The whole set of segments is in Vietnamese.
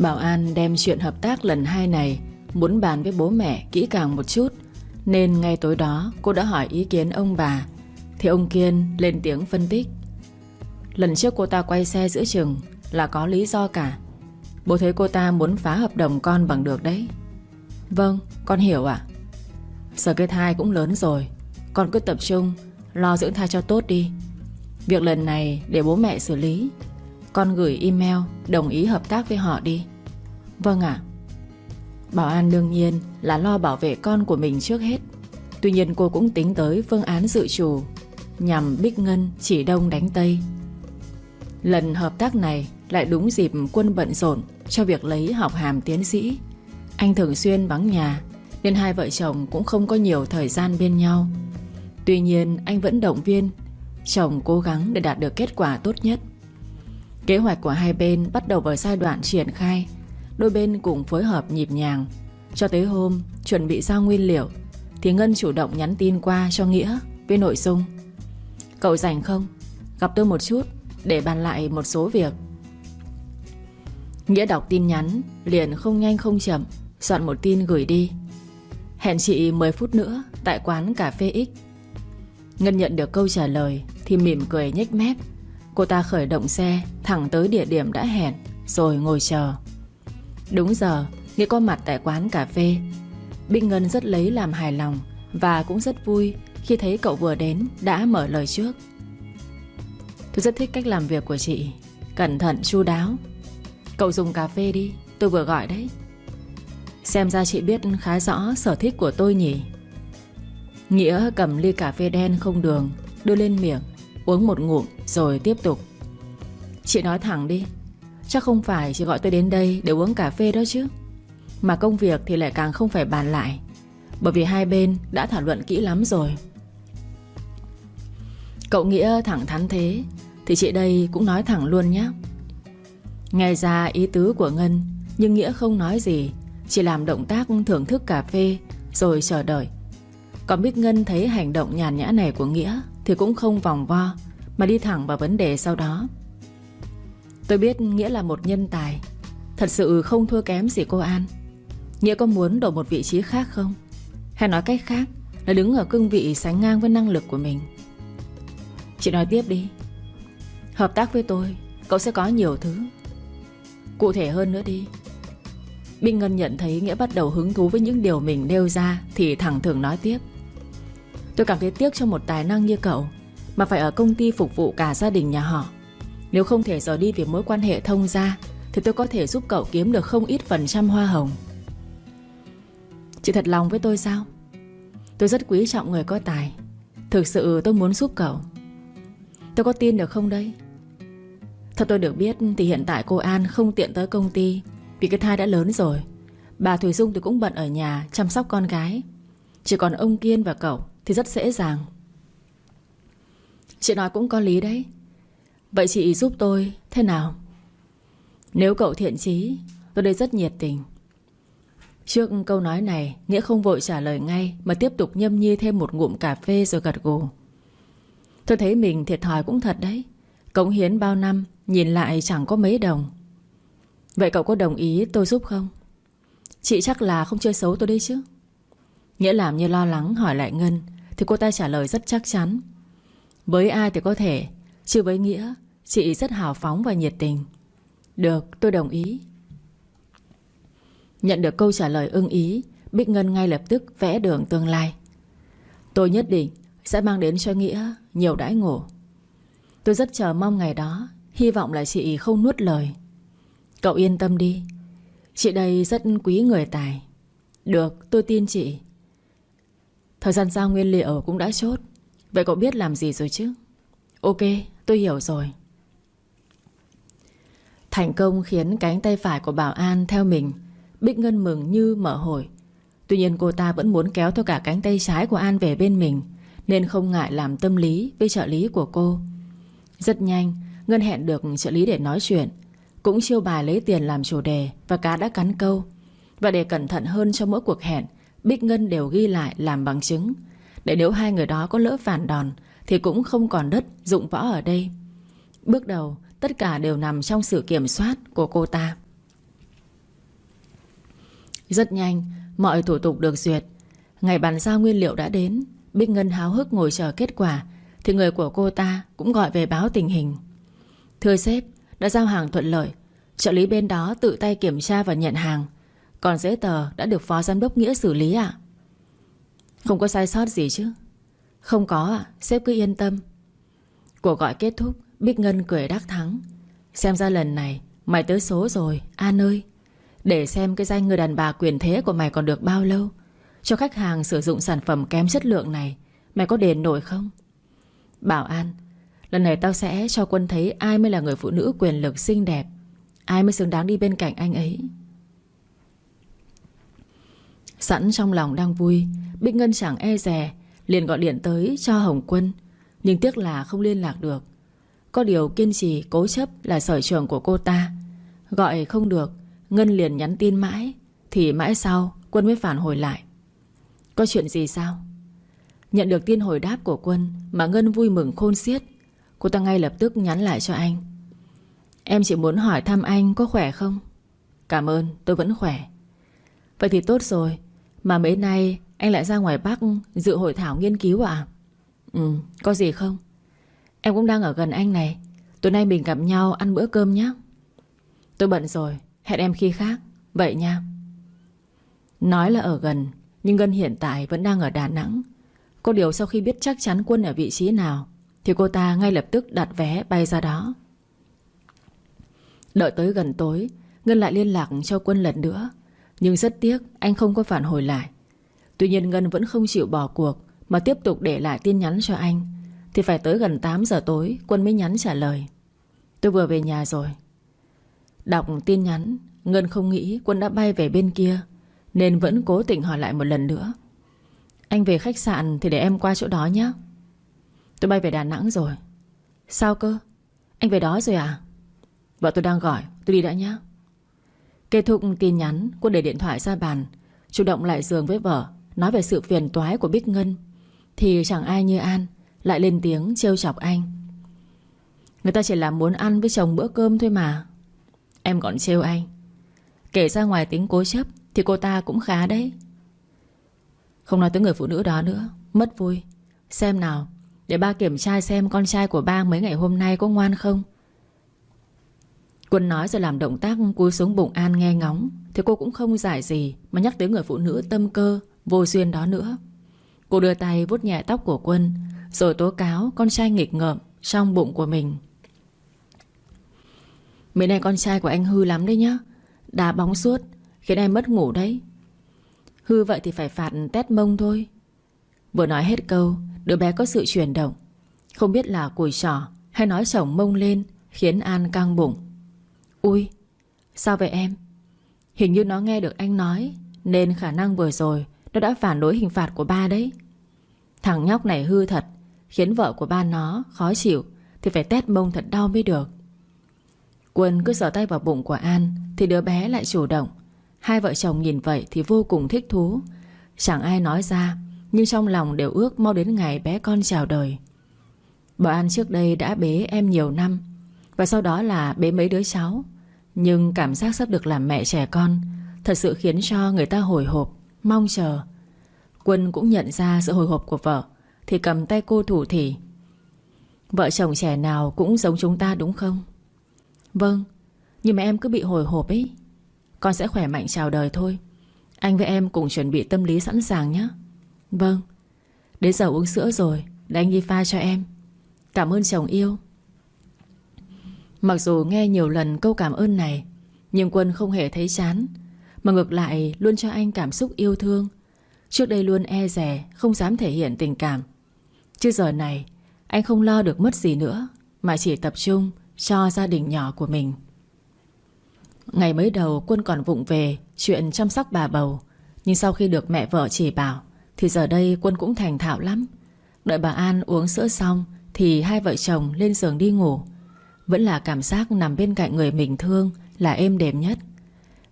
Bảo An đem chuyện hợp tác lần hai này Muốn bàn với bố mẹ kỹ càng một chút, Nên ngay tối đó cô đã hỏi ý kiến ông bà. Thì ông Kiên lên tiếng phân tích. Lần trước cô ta quay xe giữa chừng Là có lý do cả. Bố thấy cô ta muốn phá hợp đồng con bằng được đấy. Vâng con hiểu ạ. Giờ cái thai cũng lớn rồi, Con cứ tập trung, Lo dưỡng thai cho tốt đi. Việc lần này để bố mẹ xử lý. Con gửi email đồng ý hợp tác với họ đi. Vâng ạ. Bảo An đương nhiên là lo bảo vệ con của mình trước hết. Tuy nhiên cô cũng tính tới phương án dự trù Nhằm Bích Ngân chỉ đông đánh Tây. Lần hợp tác này lại đúng dịp quân bận rộn Cho việc lấy học hàm tiến sĩ. Anh thường xuyên vắng nhà, Nên hai vợ chồng cũng không có nhiều thời gian bên nhau. Tuy nhiên anh vẫn động viên, Chồng cố gắng để đạt được kết quả tốt nhất. Kế hoạch của hai bên bắt đầu vào giai đoạn triển khai. Đôi bên cùng phối hợp nhịp nhàng. Cho tới hôm chuẩn bị giao nguyên liệu, Thì Ngân chủ động nhắn tin qua cho Nghĩa Với nội dung. Cậu rảnh không? Gặp tôi một chút Để bàn lại một số việc. Nghĩa đọc tin nhắn, Liền không nhanh không chậm Soạn một tin gửi đi. Hẹn chị 10 phút nữa Tại quán cà phê X. Ngân nhận được câu trả lời Thì mỉm cười nhếch mép. Cô ta khởi động xe Thẳng tới địa điểm đã hẹn, Rồi ngồi chờ. Đúng giờ, Nghĩa có mặt tại quán cà phê. Bích Ngân rất lấy làm hài lòng Và cũng rất vui Khi thấy cậu vừa đến đã mở lời trước. Tôi rất thích cách làm việc của chị. Cẩn thận, chu đáo. Cậu dùng cà phê đi, Tôi vừa gọi đấy. Xem ra chị biết khá rõ sở thích của tôi nhỉ. Nghĩa cầm ly cà phê đen không đường, Đưa lên miệng, Uống một ngụm rồi tiếp tục. Chị nói thẳng đi Chắc không phải chỉ gọi tôi đến đây để uống cà phê đó chứ. Mà công việc thì lại càng không phải bàn lại, Bởi vì hai bên đã thảo luận kỹ lắm rồi. Cậu Nghĩa thẳng thắn thế, Thì chị đây cũng nói thẳng luôn nhé Nghe ra ý tứ của Ngân, Nhưng Nghĩa không nói gì, Chỉ làm động tác thưởng thức cà phê, Rồi chờ đợi. Còn Bích Ngân thấy hành động nhàn nhã này của Nghĩa Thì cũng không vòng vo, Mà đi thẳng vào vấn đề sau đó. Tôi biết Nghĩa là một nhân tài. Thật sự không thua kém gì cô An. Nghĩa có muốn đổi một vị trí khác không? Hay nói cách khác Là đứng ở cương vị sánh ngang với năng lực của mình. Chị nói tiếp đi. Hợp tác với tôi, Cậu sẽ có nhiều thứ. Cụ thể hơn nữa đi. Binh Ngân nhận thấy Nghĩa bắt đầu hứng thú với những điều mình nêu ra Thì thẳng thừng nói tiếp. Tôi cảm thấy tiếc cho một tài năng như cậu, Mà phải ở công ty phục vụ cả gia đình nhà họ. Nếu không thể rời đi vì mối quan hệ thông gia, Thì tôi có thể giúp cậu kiếm được không ít phần trăm hoa hồng. Chị thật lòng với tôi sao? Tôi rất quý trọng người có tài. Thực sự tôi muốn giúp cậu. Tôi có tin được không đây? Thật tôi được biết thì hiện tại cô An không tiện tới công ty Vì cái thai đã lớn rồi. Bà Thủy Dung thì cũng bận ở nhà chăm sóc con gái. Chỉ còn ông Kiên và cậu Thì rất dễ dàng. Chị nói cũng có lý đấy. Vậy chị giúp tôi, thế nào? Nếu cậu thiện chí, Tôi đây rất nhiệt tình. Trước câu nói này, Nghĩa không vội trả lời ngay, Mà tiếp tục nhâm nhi thêm một ngụm cà phê rồi gật gù. Tôi thấy mình thiệt thòi cũng thật đấy. Cống hiến bao năm, Nhìn lại chẳng có mấy đồng. Vậy cậu có đồng ý tôi giúp không? Chị chắc là không chơi xấu tôi đấy chứ. Nghĩa làm như lo lắng, hỏi lại Ngân, Thì cô ta trả lời rất chắc chắn. Với ai thì có thể Chứ với Nghĩa, Chị rất hào phóng và nhiệt tình. Được, tôi đồng ý. Nhận được câu trả lời ưng ý, Bích Ngân ngay lập tức vẽ đường tương lai. Tôi nhất định Sẽ mang đến cho Nghĩa nhiều đãi ngộ. Tôi rất chờ mong ngày đó, Hy vọng là chị không nuốt lời. Cậu yên tâm đi. Chị đây rất quý người tài. Được, tôi tin chị. Thời gian giao nguyên liệu cũng đã chốt. Vậy cậu biết làm gì rồi chứ? Ok tôi hiểu rồi. Thành công khiến cánh tay phải của Bảo An theo mình. Bích Ngân mừng như mở hồi. Tuy nhiên cô ta vẫn muốn kéo theo cả cánh tay trái của An về bên mình, Nên không ngại làm tâm lý với trợ lý của cô. Rất nhanh, Ngân hẹn được trợ lý để nói chuyện. Cũng chiêu bài lấy tiền làm chủ đề Và cá đã cắn câu. Và để cẩn thận hơn cho mỗi cuộc hẹn, Bích Ngân đều ghi lại làm bằng chứng. Để nếu hai người đó có lỡ phản đòn thì cũng không còn đất dụng võ ở đây. Bước đầu, Tất cả đều nằm trong sự kiểm soát của cô ta. Rất nhanh, Mọi thủ tục được duyệt. Ngày bàn giao nguyên liệu đã đến, Bích Ngân háo hức ngồi chờ kết quả, Thì người của cô ta cũng gọi về báo tình hình. Thưa sếp, Đã giao hàng thuận lợi. Trợ lý bên đó tự tay kiểm tra và nhận hàng. Còn giấy tờ đã được phó giám đốc Nghĩa xử lý ạ. Không có sai sót gì chứ? Không có ạ Sếp cứ yên tâm. Cuộc gọi kết thúc, Bích Ngân cười đắc thắng. Xem ra lần này, Mày tới số rồi, An ơi. Để xem cái danh người đàn bà quyền thế của mày còn được bao lâu. Cho khách hàng sử dụng sản phẩm kém chất lượng này, Mày có đền nổi không? Bảo An, Lần này tao sẽ cho quân thấy ai mới là người phụ nữ quyền lực xinh đẹp. Ai mới xứng đáng đi bên cạnh anh ấy? Sẵn trong lòng đang vui, Bích Ngân chẳng e rè Liền gọi điện tới cho Hồng Quân, Nhưng tiếc là không liên lạc được. Có điều kiên trì, cố chấp là sở trường của cô ta. Gọi không được, Ngân liền nhắn tin mãi, Thì mãi sau Quân mới phản hồi lại. Có chuyện gì sao? Nhận được tin hồi đáp của Quân Mà Ngân vui mừng khôn xiết, Cô ta ngay lập tức nhắn lại cho anh. Em chỉ muốn hỏi thăm anh có khỏe không? Cảm ơn, tôi vẫn khỏe. Vậy thì tốt rồi, Mà mấy nay anh lại ra ngoài Bắc Dự hội thảo nghiên cứu à Ừ có gì không? Em cũng đang ở gần anh này. Tối nay mình gặp nhau ăn bữa cơm nhé Tôi bận rồi, Hẹn em khi khác. Vậy nha. Nói là ở gần, Nhưng Ngân hiện tại vẫn đang ở Đà Nẵng. Có điều sau khi biết chắc chắn Quân ở vị trí nào, Thì cô ta ngay lập tức đặt vé bay ra đó. Đợi tới gần tối, Ngân lại liên lạc cho Quân lần nữa. Nhưng rất tiếc, anh không có phản hồi lại. Tuy nhiên Ngân vẫn không chịu bỏ cuộc, Mà tiếp tục để lại tin nhắn cho anh. Thì phải tới gần 8 giờ tối, Quân mới nhắn trả lời. Tôi vừa về nhà rồi. Đọc tin nhắn, Ngân không nghĩ Quân đã bay về bên kia, Nên vẫn cố tình hỏi lại một lần nữa. Anh về khách sạn thì để em qua chỗ đó nhé. Tôi bay về Đà Nẵng rồi. Sao cơ? Anh về đó rồi à? Vợ tôi đang gọi, tôi đi đã nhé. Kết thúc tin nhắn, Quân để điện thoại ra bàn, Chủ động lại giường với vợ. Nói về sự phiền toái của Bích Ngân, Thì chẳng ai như An Lại lên tiếng trêu chọc anh. Người ta chỉ là muốn ăn với chồng bữa cơm thôi mà. Em còn trêu anh. Kể ra ngoài tính cố chấp Thì cô ta cũng khá đấy. Không nói tới người phụ nữ đó nữa, Mất vui. Xem nào, Để ba kiểm tra xem con trai của ba mấy ngày hôm nay có ngoan không. Quân nói rồi làm động tác cúi xuống bụng An nghe ngóng, Thì cô cũng không giải gì Mà nhắc tới người phụ nữ tâm cơ. Vô duyên đó nữa. Cô đưa tay vuốt nhẹ tóc của Quân, Rồi tố cáo con trai nghịch ngợm Trong bụng của mình. Mấy nay con trai của anh hư lắm đấy nhá, Đá bóng suốt, Khiến em mất ngủ đấy. Hư vậy thì phải phạt tét mông thôi. Vừa nói hết câu, Đứa bé có sự chuyển động. Không biết là cùi sỏ hay nói chồng mông lên Khiến An căng bụng. Ui, Sao vậy em? Hình như nó nghe được anh nói Nên khả năng vừa rồi nó đã phản đối hình phạt của ba đấy. Thằng nhóc này hư thật, Khiến vợ của ba nó khó chịu, Thì phải tét mông thật đau mới được. Quân cứ giở tay vào bụng của An, Thì đứa bé lại chủ động. Hai vợ chồng nhìn vậy thì vô cùng thích thú. Chẳng ai nói ra, Nhưng trong lòng đều ước mau đến ngày bé con chào đời. Bà An trước đây đã bế em nhiều năm, Và sau đó là bế mấy đứa cháu. Nhưng cảm giác sắp được làm mẹ trẻ con Thật sự khiến cho người ta hồi hộp. Mong chờ. Quân cũng nhận ra sự hồi hộp của vợ, Thì cầm tay cô thủ thỉ. Vợ chồng trẻ nào cũng giống chúng ta đúng không? Vâng Nhưng mà em cứ bị hồi hộp ấy. Con sẽ khỏe mạnh chào đời thôi. Anh với em cùng chuẩn bị tâm lý sẵn sàng nhé. Vâng Đến giờ uống sữa rồi, Để anh đi pha cho em. Cảm ơn chồng yêu. Mặc dù nghe nhiều lần câu cảm ơn này, Nhưng Quân không hề thấy chán. Mà ngược lại luôn cho anh cảm xúc yêu thương Trước đây luôn e rè Không dám thể hiện tình cảm Chứ giờ này Anh không lo được mất gì nữa Mà chỉ tập trung cho gia đình nhỏ của mình. Ngày mới đầu Quân còn vụng về chuyện chăm sóc bà bầu, nhưng sau khi được mẹ vợ chỉ bảo thì giờ đây Quân cũng thành thạo lắm. Đợi bà An uống sữa xong thì hai vợ chồng lên giường đi ngủ. Vẫn là cảm giác nằm bên cạnh người mình thương là êm đềm nhất.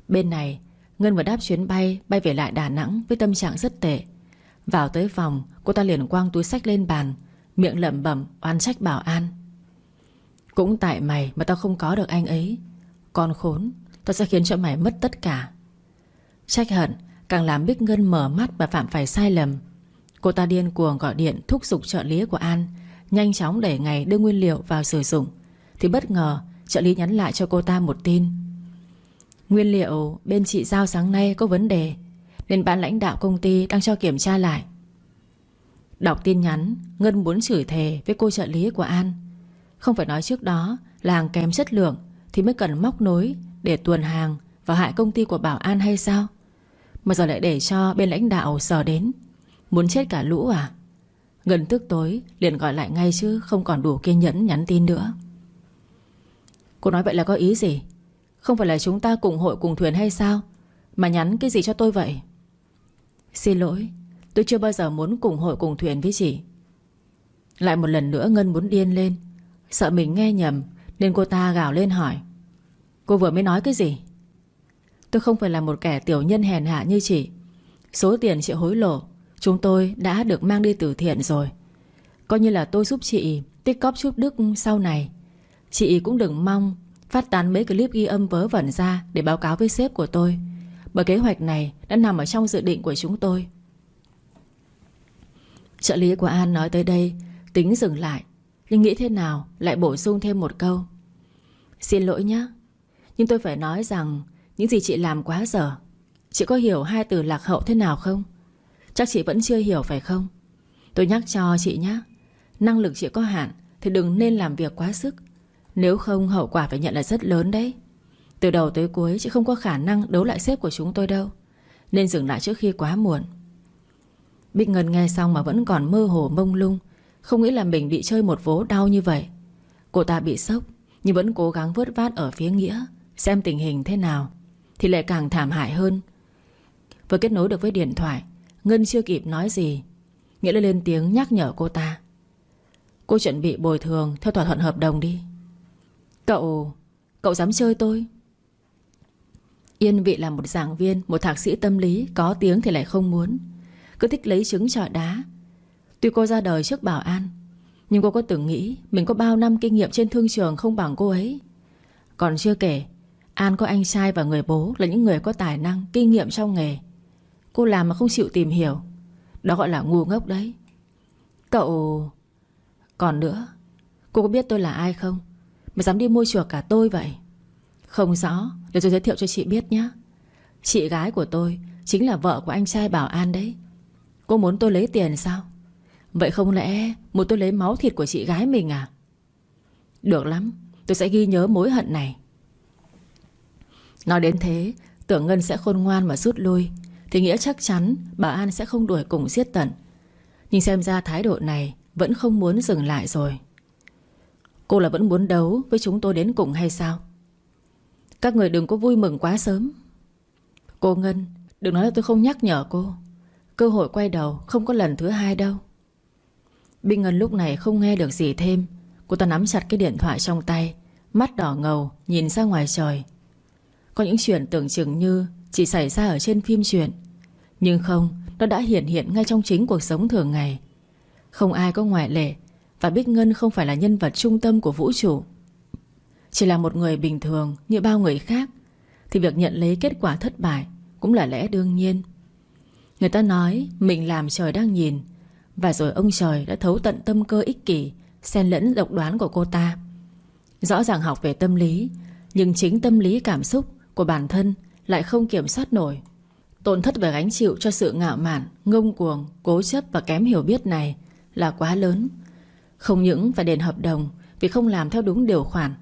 Bên này, Ngân vừa đáp chuyến bay bay về lại Đà Nẵng với tâm trạng rất tệ. Vào tới phòng, cô ta liền quang túi sách lên bàn, miệng lẩm bẩm oan trách bảo An. Cũng tại mày mà tao không có được anh ấy. Con khốn Tao sẽ khiến cho mày mất tất cả. Trách hận càng làm Bích Ngân mở mắt và phạm phải sai lầm. Cô ta điên cuồng gọi điện thúc giục trợ lý của An Nhanh chóng đẩy ngày đưa nguyên liệu vào sử dụng. Thì bất ngờ trợ lý nhắn lại cho cô ta một tin. Nguyên liệu bên chị giao sáng nay có vấn đề, Nên ban lãnh đạo công ty đang cho kiểm tra lại. Đọc tin nhắn, Ngân muốn chửi thề với cô trợ lý của An. Không phải nói trước đó Là hàng kém chất lượng Thì mới cần móc nối để tuần hàng Và hại công ty của Bảo An hay sao? Mà giờ lại để cho bên lãnh đạo sờ đến. Muốn chết cả lũ à? Ngân tức tối, liền gọi lại ngay chứ Không còn đủ kiên nhẫn nhắn tin nữa. Cô nói vậy là có ý gì? Không phải là chúng ta cùng hội cùng thuyền hay sao? Mà nhắn cái gì cho tôi vậy? Xin lỗi, Tôi chưa bao giờ muốn cùng hội cùng thuyền với chị. Lại một lần nữa Ngân muốn điên lên. Sợ mình nghe nhầm, Nên cô ta gào lên hỏi. Cô vừa mới nói cái gì? Tôi không phải là một kẻ tiểu nhân hèn hạ như chị. Số tiền chị hối lộ, Chúng tôi đã được mang đi từ thiện rồi. Coi như là tôi giúp chị, Tích cóp chút đức sau này. Chị cũng đừng mong Phát tán mấy clip ghi âm vớ vẩn ra Để báo cáo với sếp của tôi. Bởi kế hoạch này đã nằm ở trong dự định của chúng tôi. Trợ lý của An nói tới đây, Tính dừng lại, Nhưng nghĩ thế nào lại bổ sung thêm một câu. Xin lỗi nhé Nhưng tôi phải nói rằng Những gì chị làm quá dở. Chị có hiểu hai từ lạc hậu thế nào không? Chắc chị vẫn chưa hiểu phải không? Tôi nhắc cho chị nhé Năng lực chị có hạn Thì đừng nên làm việc quá sức. Nếu không, hậu quả phải nhận là rất lớn đấy. Từ đầu tới cuối, chị không có khả năng Đấu lại sếp của chúng tôi đâu. Nên dừng lại trước khi quá muộn. Bích Ngân nghe xong mà vẫn còn mơ hồ mông lung. Không nghĩ là mình bị chơi một vố đau như vậy. Cô ta bị sốc, Nhưng vẫn cố gắng vớt vát ở phía Nghĩa, Xem tình hình thế nào, Thì lại càng thảm hại hơn. Vừa kết nối được với điện thoại, Ngân chưa kịp nói gì. Nghĩa là lên tiếng nhắc nhở cô ta. Cô chuẩn bị bồi thường Theo thỏa thuận hợp đồng đi. Cậu... cậu dám chơi tôi? Yên vị là một giảng viên Một thạc sĩ tâm lý Có tiếng thì lại không muốn. Cứ thích lấy trứng trọi đá. Tuy cô ra đời trước bảo an Nhưng cô có từng nghĩ Mình có bao năm kinh nghiệm trên thương trường không bằng cô ấy? Còn chưa kể An có anh trai và người bố Là những người có tài năng, kinh nghiệm trong nghề. Cô làm mà không chịu tìm hiểu. Đó gọi là ngu ngốc đấy. Cậu... Còn nữa Cô có biết tôi là ai không? Mà dám đi mua chuộc cả tôi vậy? Không rõ, Để tôi giới thiệu cho chị biết nhé. Chị gái của tôi Chính là vợ của anh trai Bảo An đấy. Cô muốn tôi lấy tiền sao? Vậy không lẽ muốn tôi lấy máu thịt của chị gái mình à? Được lắm, Tôi sẽ ghi nhớ mối hận này. Nói đến thế, Tưởng Ngân sẽ khôn ngoan mà rút lui, thì Nghĩa chắc chắn bà An sẽ không đuổi cùng giết tận. Nhưng xem ra thái độ này Vẫn không muốn dừng lại rồi. Cô là vẫn muốn đấu Với chúng tôi đến cùng hay sao? Các người đừng có vui mừng quá sớm. Cô Ngân, Đừng nói là tôi không nhắc nhở cô. Cơ hội quay đầu không có lần thứ hai đâu. Binh Ngân lúc này không nghe được gì thêm. Cô ta nắm chặt cái điện thoại trong tay, Mắt đỏ ngầu, Nhìn ra ngoài trời. Có những chuyện tưởng chừng như chỉ xảy ra ở trên phim truyện. Nhưng không, Nó đã hiện hiện ngay trong chính cuộc sống thường ngày. Không ai có ngoại lệ và Bích Ngân không phải là nhân vật trung tâm của vũ trụ. Chỉ là một người bình thường Như bao người khác Thì việc nhận lấy kết quả thất bại Cũng là lẽ đương nhiên. Người ta nói mình làm trời đang nhìn Và rồi ông trời đã thấu tận tâm cơ ích kỷ Xen lẫn độc đoán của cô ta. Rõ ràng học về tâm lý Nhưng chính tâm lý cảm xúc của bản thân lại không kiểm soát nổi. Tổn thất và gánh chịu cho sự ngạo mạn Ngông cuồng, cố chấp và kém hiểu biết này Là quá lớn. Không những phải đền hợp đồng Vì không làm theo đúng điều khoản,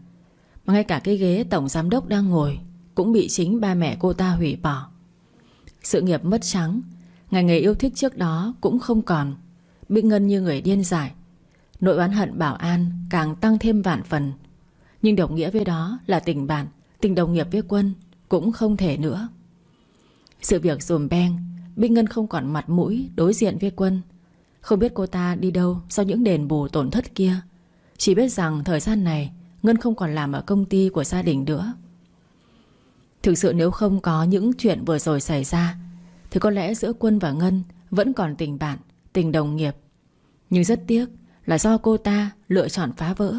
Mà ngay cả cái ghế tổng giám đốc đang ngồi Cũng bị chính ba mẹ cô ta hủy bỏ. Sự nghiệp mất trắng, Ngành nghề yêu thích trước đó cũng không còn, Bị ngân như người điên dại. Nội oán hận bảo an càng tăng thêm vạn phần. Nhưng đồng nghĩa với đó là tình bạn, Tình đồng nghiệp với quân cũng không thể nữa. Sự việc dùm beng Binh Ngân không còn mặt mũi đối diện với quân. Không biết cô ta đi đâu Sau những đền bù tổn thất kia. Chỉ biết rằng thời gian này Ngân không còn làm ở công ty của gia đình nữa. Thực sự nếu không có những chuyện vừa rồi xảy ra Thì có lẽ giữa Quân và Ngân Vẫn còn tình bạn, tình đồng nghiệp. Nhưng rất tiếc là do cô ta lựa chọn phá vỡ.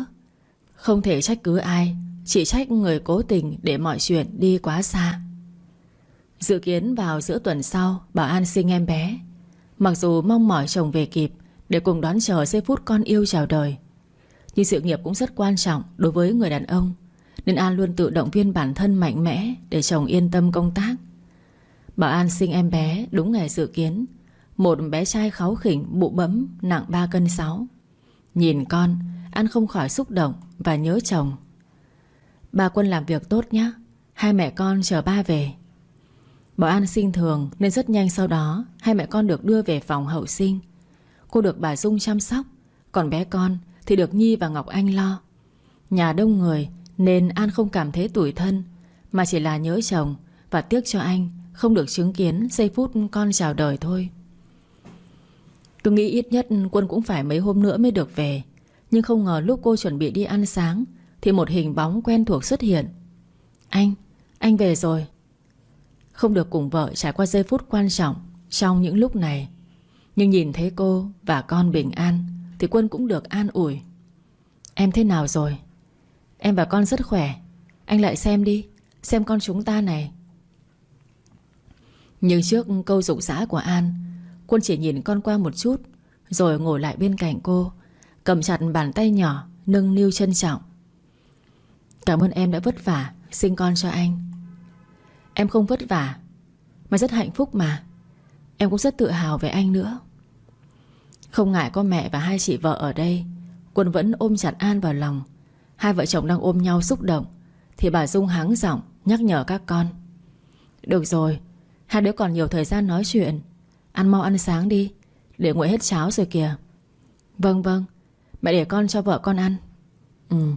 Không thể trách cứ ai chỉ trách người cố tình để mọi chuyện đi quá xa. Dự kiến vào giữa tuần sau Bảo An sinh em bé Mặc dù mong mỏi chồng về kịp, Để cùng đón chờ giây phút con yêu chào đời. Nhưng sự nghiệp cũng rất quan trọng Đối với người đàn ông, Nên An luôn tự động viên bản thân mạnh mẽ Để chồng yên tâm công tác. Bảo An sinh em bé đúng ngày dự kiến, Một bé trai kháu khỉnh, Bụ bấm, nặng 3 cân 6 Nhìn con, An không khỏi xúc động và nhớ chồng. Ba Quân làm việc tốt nhé Hai mẹ con chờ ba về. Bảo An sinh thường nên rất nhanh sau đó Hai mẹ con được đưa về phòng hậu sinh. Cô được bà Dung chăm sóc Còn bé con thì được Nhi và Ngọc Anh lo. Nhà đông người Nên An không cảm thấy tủi thân Mà chỉ là nhớ chồng Và tiếc cho anh Không được chứng kiến giây phút con chào đời thôi. Cứ nghĩ ít nhất Quân cũng phải mấy hôm nữa mới được về Nhưng không ngờ lúc cô chuẩn bị đi ăn sáng Thì một hình bóng quen thuộc xuất hiện. Anh, anh về rồi không được cùng vợ trải qua giây phút quan trọng Trong những lúc này. Nhưng nhìn thấy cô và con bình an Thì Quân cũng được an ủi. Em thế nào rồi? Em và con rất khỏe. Anh lại xem đi, Xem con chúng ta này. Nhưng trước câu rụng rã của An, Quân chỉ nhìn con qua một chút, Rồi ngồi lại bên cạnh cô, Cầm chặt bàn tay nhỏ, Nâng niu trân trọng. Cảm ơn em đã vất vả Sinh con cho anh. Em không vất vả, Mà rất hạnh phúc mà. Em cũng rất tự hào về anh nữa. Không ngại có mẹ và hai chị vợ ở đây, Quân vẫn ôm chặt An vào lòng. Hai vợ chồng đang ôm nhau xúc động, Thì bà Dung hắng giọng Nhắc nhở các con. Được rồi, Hai đứa còn nhiều thời gian nói chuyện. Ăn mau ăn sáng đi, Để nguội hết cháo rồi kìa. Vâng vâng Mẹ để con cho vợ con ăn. Ừ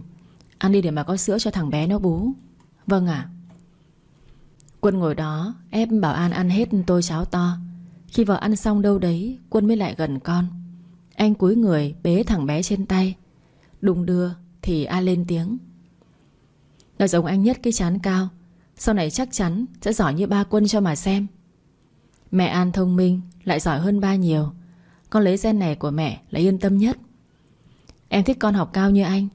Ăn đi để mà có sữa cho thằng bé nó bú. Vâng ạ. Quân ngồi đó, ép Bảo An ăn hết tô cháo to. Khi vợ ăn xong đâu đấy, Quân mới lại gần con. Anh cúi người bế thằng bé trên tay. Đùng đưa, thì An lên tiếng. Nó giống anh nhất cái chán cao. Sau này chắc chắn sẽ giỏi như ba quân cho mà xem. Mẹ An thông minh, Lại giỏi hơn ba nhiều. Con lấy gen này của mẹ là yên tâm nhất. Em thích con học cao như anh.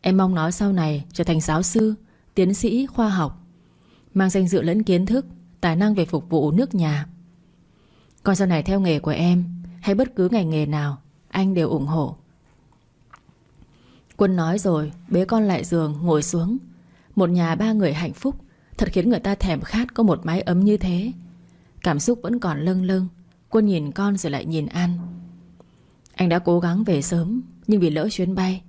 Em mong nó sau này trở thành giáo sư, Tiến sĩ, khoa học. Mang danh dự lẫn kiến thức, Tài năng về phục vụ nước nhà. Còn sau này theo nghề của em, Hay bất cứ ngành nghề nào, Anh đều ủng hộ. Quân nói rồi, Bế con lại giường, ngồi xuống. Một nhà ba người hạnh phúc, Thật khiến người ta thèm khát có một mái ấm như thế. Cảm xúc vẫn còn lâng lâng, Quân nhìn con rồi lại nhìn An Anh đã cố gắng về sớm, Nhưng vì lỡ chuyến bay,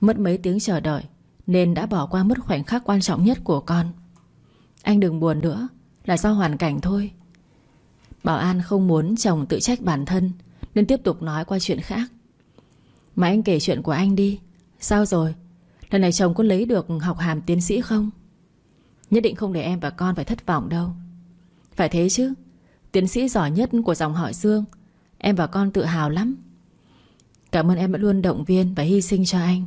Mất mấy tiếng chờ đợi, Nên đã bỏ qua mất khoảnh khắc quan trọng nhất của con anh đừng buồn nữa, Là do hoàn cảnh thôi. Bảo An không muốn chồng tự trách bản thân, Nên tiếp tục nói qua chuyện khác. Mà anh kể chuyện của anh đi. Sao rồi? Lần này chồng có lấy được học hàm tiến sĩ không? Nhất định không để em và con phải thất vọng đâu. Phải thế chứ. Tiến sĩ giỏi nhất của dòng họ Dương. Em và con tự hào lắm. Cảm ơn em đã luôn động viên và hy sinh cho anh.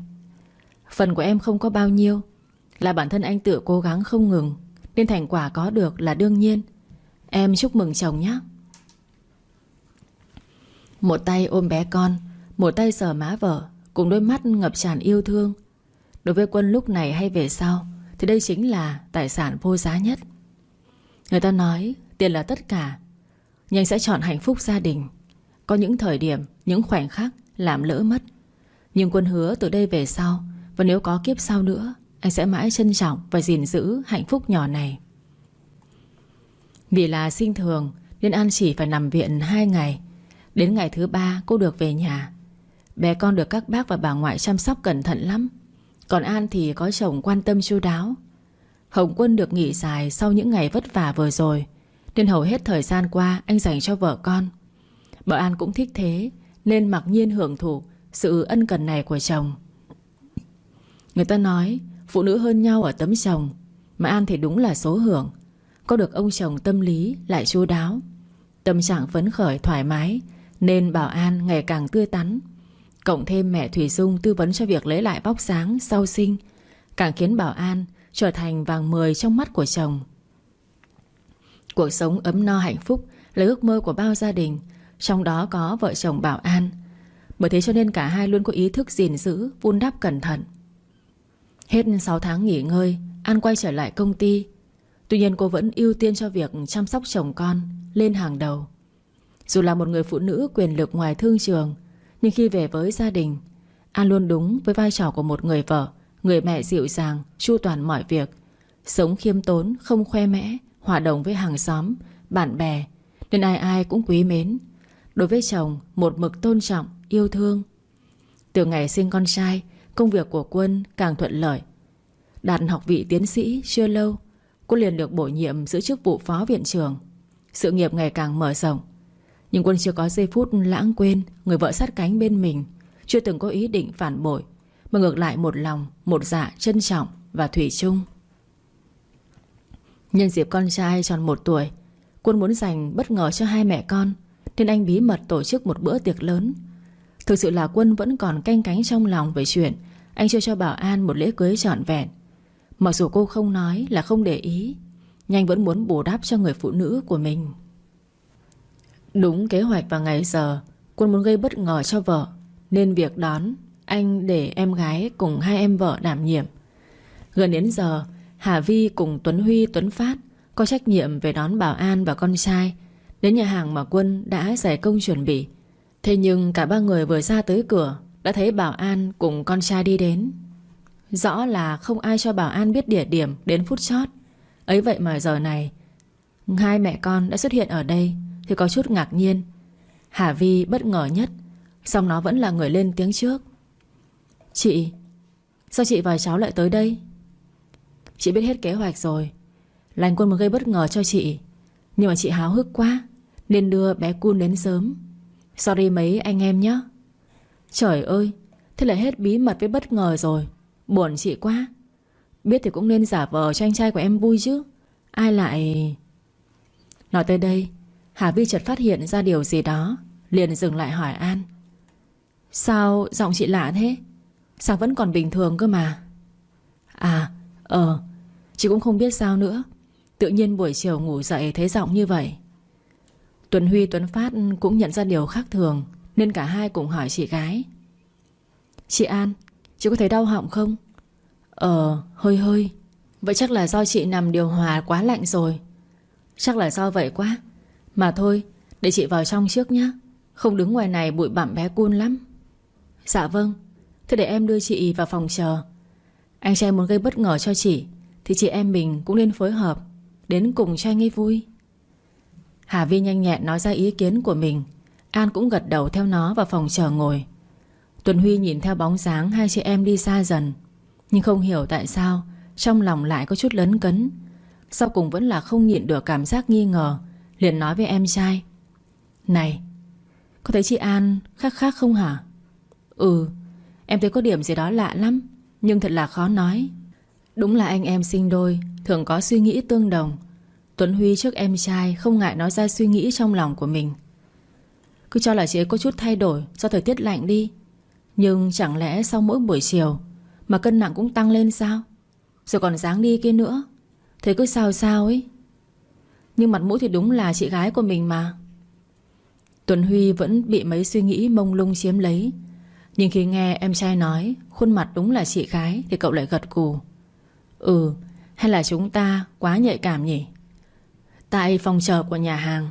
Phần của em không có bao nhiêu, Là bản thân anh tự cố gắng không ngừng nên thành quả có được là đương nhiên. Em chúc mừng chồng nhé. Một tay ôm bé con Một tay sờ má vợ Cùng đôi mắt ngập tràn yêu thương. Đối với quân lúc này hay về sau Thì đây chính là tài sản vô giá nhất. Người ta nói Tiền là tất cả. Nhưng sẽ chọn hạnh phúc gia đình. Có những thời điểm, những khoảnh khắc Làm lỡ mất. Nhưng quân hứa từ đây về sau Và nếu có kiếp sau nữa anh sẽ mãi trân trọng và gìn giữ hạnh phúc nhỏ này. Vì là sinh thường, Nên An chỉ phải nằm viện 2 ngày. Đến ngày thứ ba, cô được về nhà. Bé con được các bác và bà ngoại chăm sóc cẩn thận lắm. Còn An thì có chồng quan tâm chu đáo. Hồng Quân được nghỉ dài sau những ngày vất vả vừa rồi, Nên hầu hết thời gian qua anh dành cho vợ con. Vợ An cũng thích thế, Nên mặc nhiên hưởng thụ sự ân cần này của chồng. Người ta nói Phụ nữ hơn nhau ở tấm chồng Mà An thì đúng là số hưởng. Có được ông chồng tâm lý lại chu đáo. Tâm trạng phấn khởi thoải mái Nên bảo An ngày càng tươi tắn. Cộng thêm mẹ Thủy Dung tư vấn cho việc lấy lại vóc sáng sau sinh Càng khiến Bảo An trở thành vàng mười trong mắt của chồng. Cuộc sống ấm no hạnh phúc là ước mơ của bao gia đình Trong đó có vợ chồng Bảo An. Bởi thế cho nên cả hai luôn có ý thức gìn giữ, vun đắp cẩn thận. Hết 6 tháng nghỉ ngơi An quay trở lại công ty. Tuy nhiên cô vẫn ưu tiên cho việc chăm sóc chồng con Lên hàng đầu. Dù là một người phụ nữ quyền lực ngoài thương trường Nhưng khi về với gia đình An luôn đúng với vai trò của một người vợ Người mẹ dịu dàng Chu toàn mọi việc. Sống khiêm tốn, không khoe mẽ Hòa đồng với hàng xóm, bạn bè Nên ai ai cũng quý mến. Đối với chồng một mực tôn trọng, yêu thương. Từ ngày sinh con trai Công việc của Quân càng thuận lợi. Đạt học vị tiến sĩ chưa lâu quân liền được bổ nhiệm giữ chức vụ phó viện trưởng. Sự nghiệp ngày càng mở rộng. Nhưng Quân chưa có giây phút lãng quên Người vợ sát cánh bên mình Chưa từng có ý định phản bội Mà ngược lại một lòng, một dạ trân trọng Và thủy chung. Nhân dịp con trai tròn một tuổi Quân muốn dành bất ngờ cho hai mẹ con Nên anh bí mật tổ chức một bữa tiệc lớn. Thực sự là Quân vẫn còn canh cánh trong lòng về chuyện anh chưa cho Bảo An một lễ cưới trọn vẹn. Mặc dù cô không nói là không để ý nhanh vẫn muốn bù đắp cho người phụ nữ của mình. Đúng kế hoạch và ngày giờ Quân muốn gây bất ngờ cho vợ, Nên việc đón Anh để em gái cùng hai em vợ đảm nhiệm. Gần đến giờ, Hà Vi cùng Tuấn Huy, Tuấn Phát Có trách nhiệm về đón Bảo An và con trai. Đến nhà hàng mà Quân đã giải công chuẩn bị. Thế nhưng cả ba người vừa ra tới cửa đã thấy Bảo An cùng con trai đi đến. Rõ là không ai cho Bảo An biết địa điểm Đến phút chót. Ấy vậy mà giờ này, Hai mẹ con đã xuất hiện ở đây Thì có chút ngạc nhiên. Hà Vi bất ngờ nhất Xong nó vẫn là người lên tiếng trước. Chị, Sao chị và cháu lại tới đây? Chị biết hết kế hoạch rồi. Lành quân muốn gây bất ngờ cho chị. Nhưng mà chị háo hức quá, Nên đưa bé Cun đến sớm. Sorry mấy anh em nhé. Trời ơi, Thế là hết bí mật với bất ngờ rồi. Buồn chị quá. Biết thì cũng nên giả vờ cho anh trai của em vui chứ. Ai lại Nói tới đây, Hà Vi chợt phát hiện ra điều gì đó, Liền dừng lại hỏi An. Sao giọng chị lạ thế? Sao vẫn còn bình thường cơ mà? À Ờ Chị cũng không biết sao nữa. Tự nhiên buổi chiều ngủ dậy thấy giọng như vậy. Tuấn Huy, Tuấn Phát cũng nhận ra điều khác thường. Nên cả hai cùng hỏi chị gái. Chị An, Chị có thấy đau họng không? Ờ hơi hơi. Vậy chắc là do chị nằm điều hòa quá lạnh rồi. Chắc là do vậy quá. Mà thôi, Để chị vào trong trước nhé Không đứng ngoài này bụi bặm bé cun lắm. Dạ vâng. Thế để em đưa chị vào phòng chờ. Anh trai muốn gây bất ngờ cho chị, Thì chị em mình cũng nên phối hợp, Đến cùng cho anh ấy vui. Hà Vi nhanh nhẹn nói ra ý kiến của mình. An cũng gật đầu theo nó vào phòng chờ ngồi. Tuấn Huy nhìn theo bóng dáng Hai chị em đi xa dần, Nhưng không hiểu tại sao Trong lòng lại có chút lấn cấn. Sau cùng vẫn là không nhịn được cảm giác nghi ngờ, Liền nói với em trai, Này, Có thấy chị An khác khác không hả? Ừ Em thấy có điểm gì đó lạ lắm, Nhưng thật là khó nói. Đúng là anh em sinh đôi, Thường có suy nghĩ tương đồng. Tuấn Huy trước em trai không ngại nói ra suy nghĩ trong lòng của mình. Cứ cho là chị ấy có chút thay đổi Do thời tiết lạnh đi. Nhưng chẳng lẽ sau mỗi buổi chiều Mà cân nặng cũng tăng lên sao? Rồi còn dáng đi kia nữa. Thế cứ sao sao ấy. Nhưng mặt mũi thì đúng là chị gái của mình mà. Tuấn Huy vẫn bị mấy suy nghĩ mông lung chiếm lấy. Nhưng khi nghe em trai nói, Khuôn mặt đúng là chị gái Thì cậu lại gật cù. Ừ hay là chúng ta quá nhạy cảm nhỉ? Tại phòng chờ của nhà hàng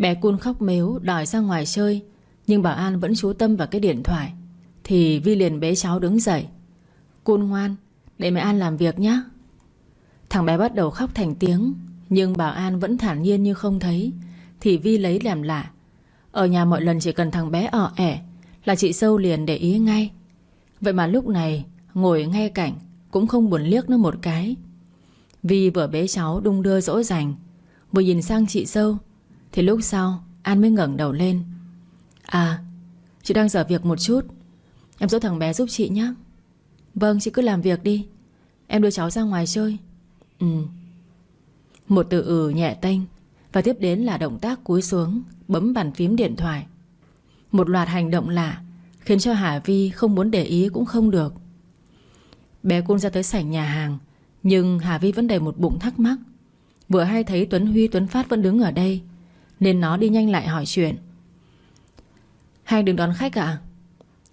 Bé Cun khóc mếu, đòi ra ngoài chơi. Nhưng bảo An vẫn chú tâm vào cái điện thoại. Thì Vi liền bế cháu đứng dậy. Cun ngoan, Để mẹ An làm việc nhé Thằng bé bắt đầu khóc thành tiếng, Nhưng bảo An vẫn thản nhiên như không thấy. Thì Vi lấy làm lạ. Ở nhà mọi lần chỉ cần thằng bé ở ẻ Là chị sâu liền để ý ngay. Vậy mà lúc này, Ngồi ngay cạnh Cũng không buồn liếc nó một cái. Vi vừa bế cháu đung đưa dỗ dành. Vừa nhìn sang chị sâu thì lúc sau, An mới ngẩng đầu lên. À Chị đang dở việc một chút. Em dỗ thằng bé giúp chị nhé Vâng chị cứ làm việc đi. Em đưa cháu ra ngoài chơi. Ừ. Một từ ừ nhẹ tênh, Và tiếp đến là động tác cúi xuống, Bấm bàn phím điện thoại. Một loạt hành động lạ, Khiến cho Hà Vi không muốn để ý cũng không được. Bé Cun ra tới sảnh nhà hàng, Nhưng Hà Vi vẫn đầy một bụng thắc mắc. Vừa hay thấy Tuấn Huy, Tuấn Phát vẫn đứng ở đây nên nó đi nhanh lại hỏi chuyện. Hai đừng đón khách à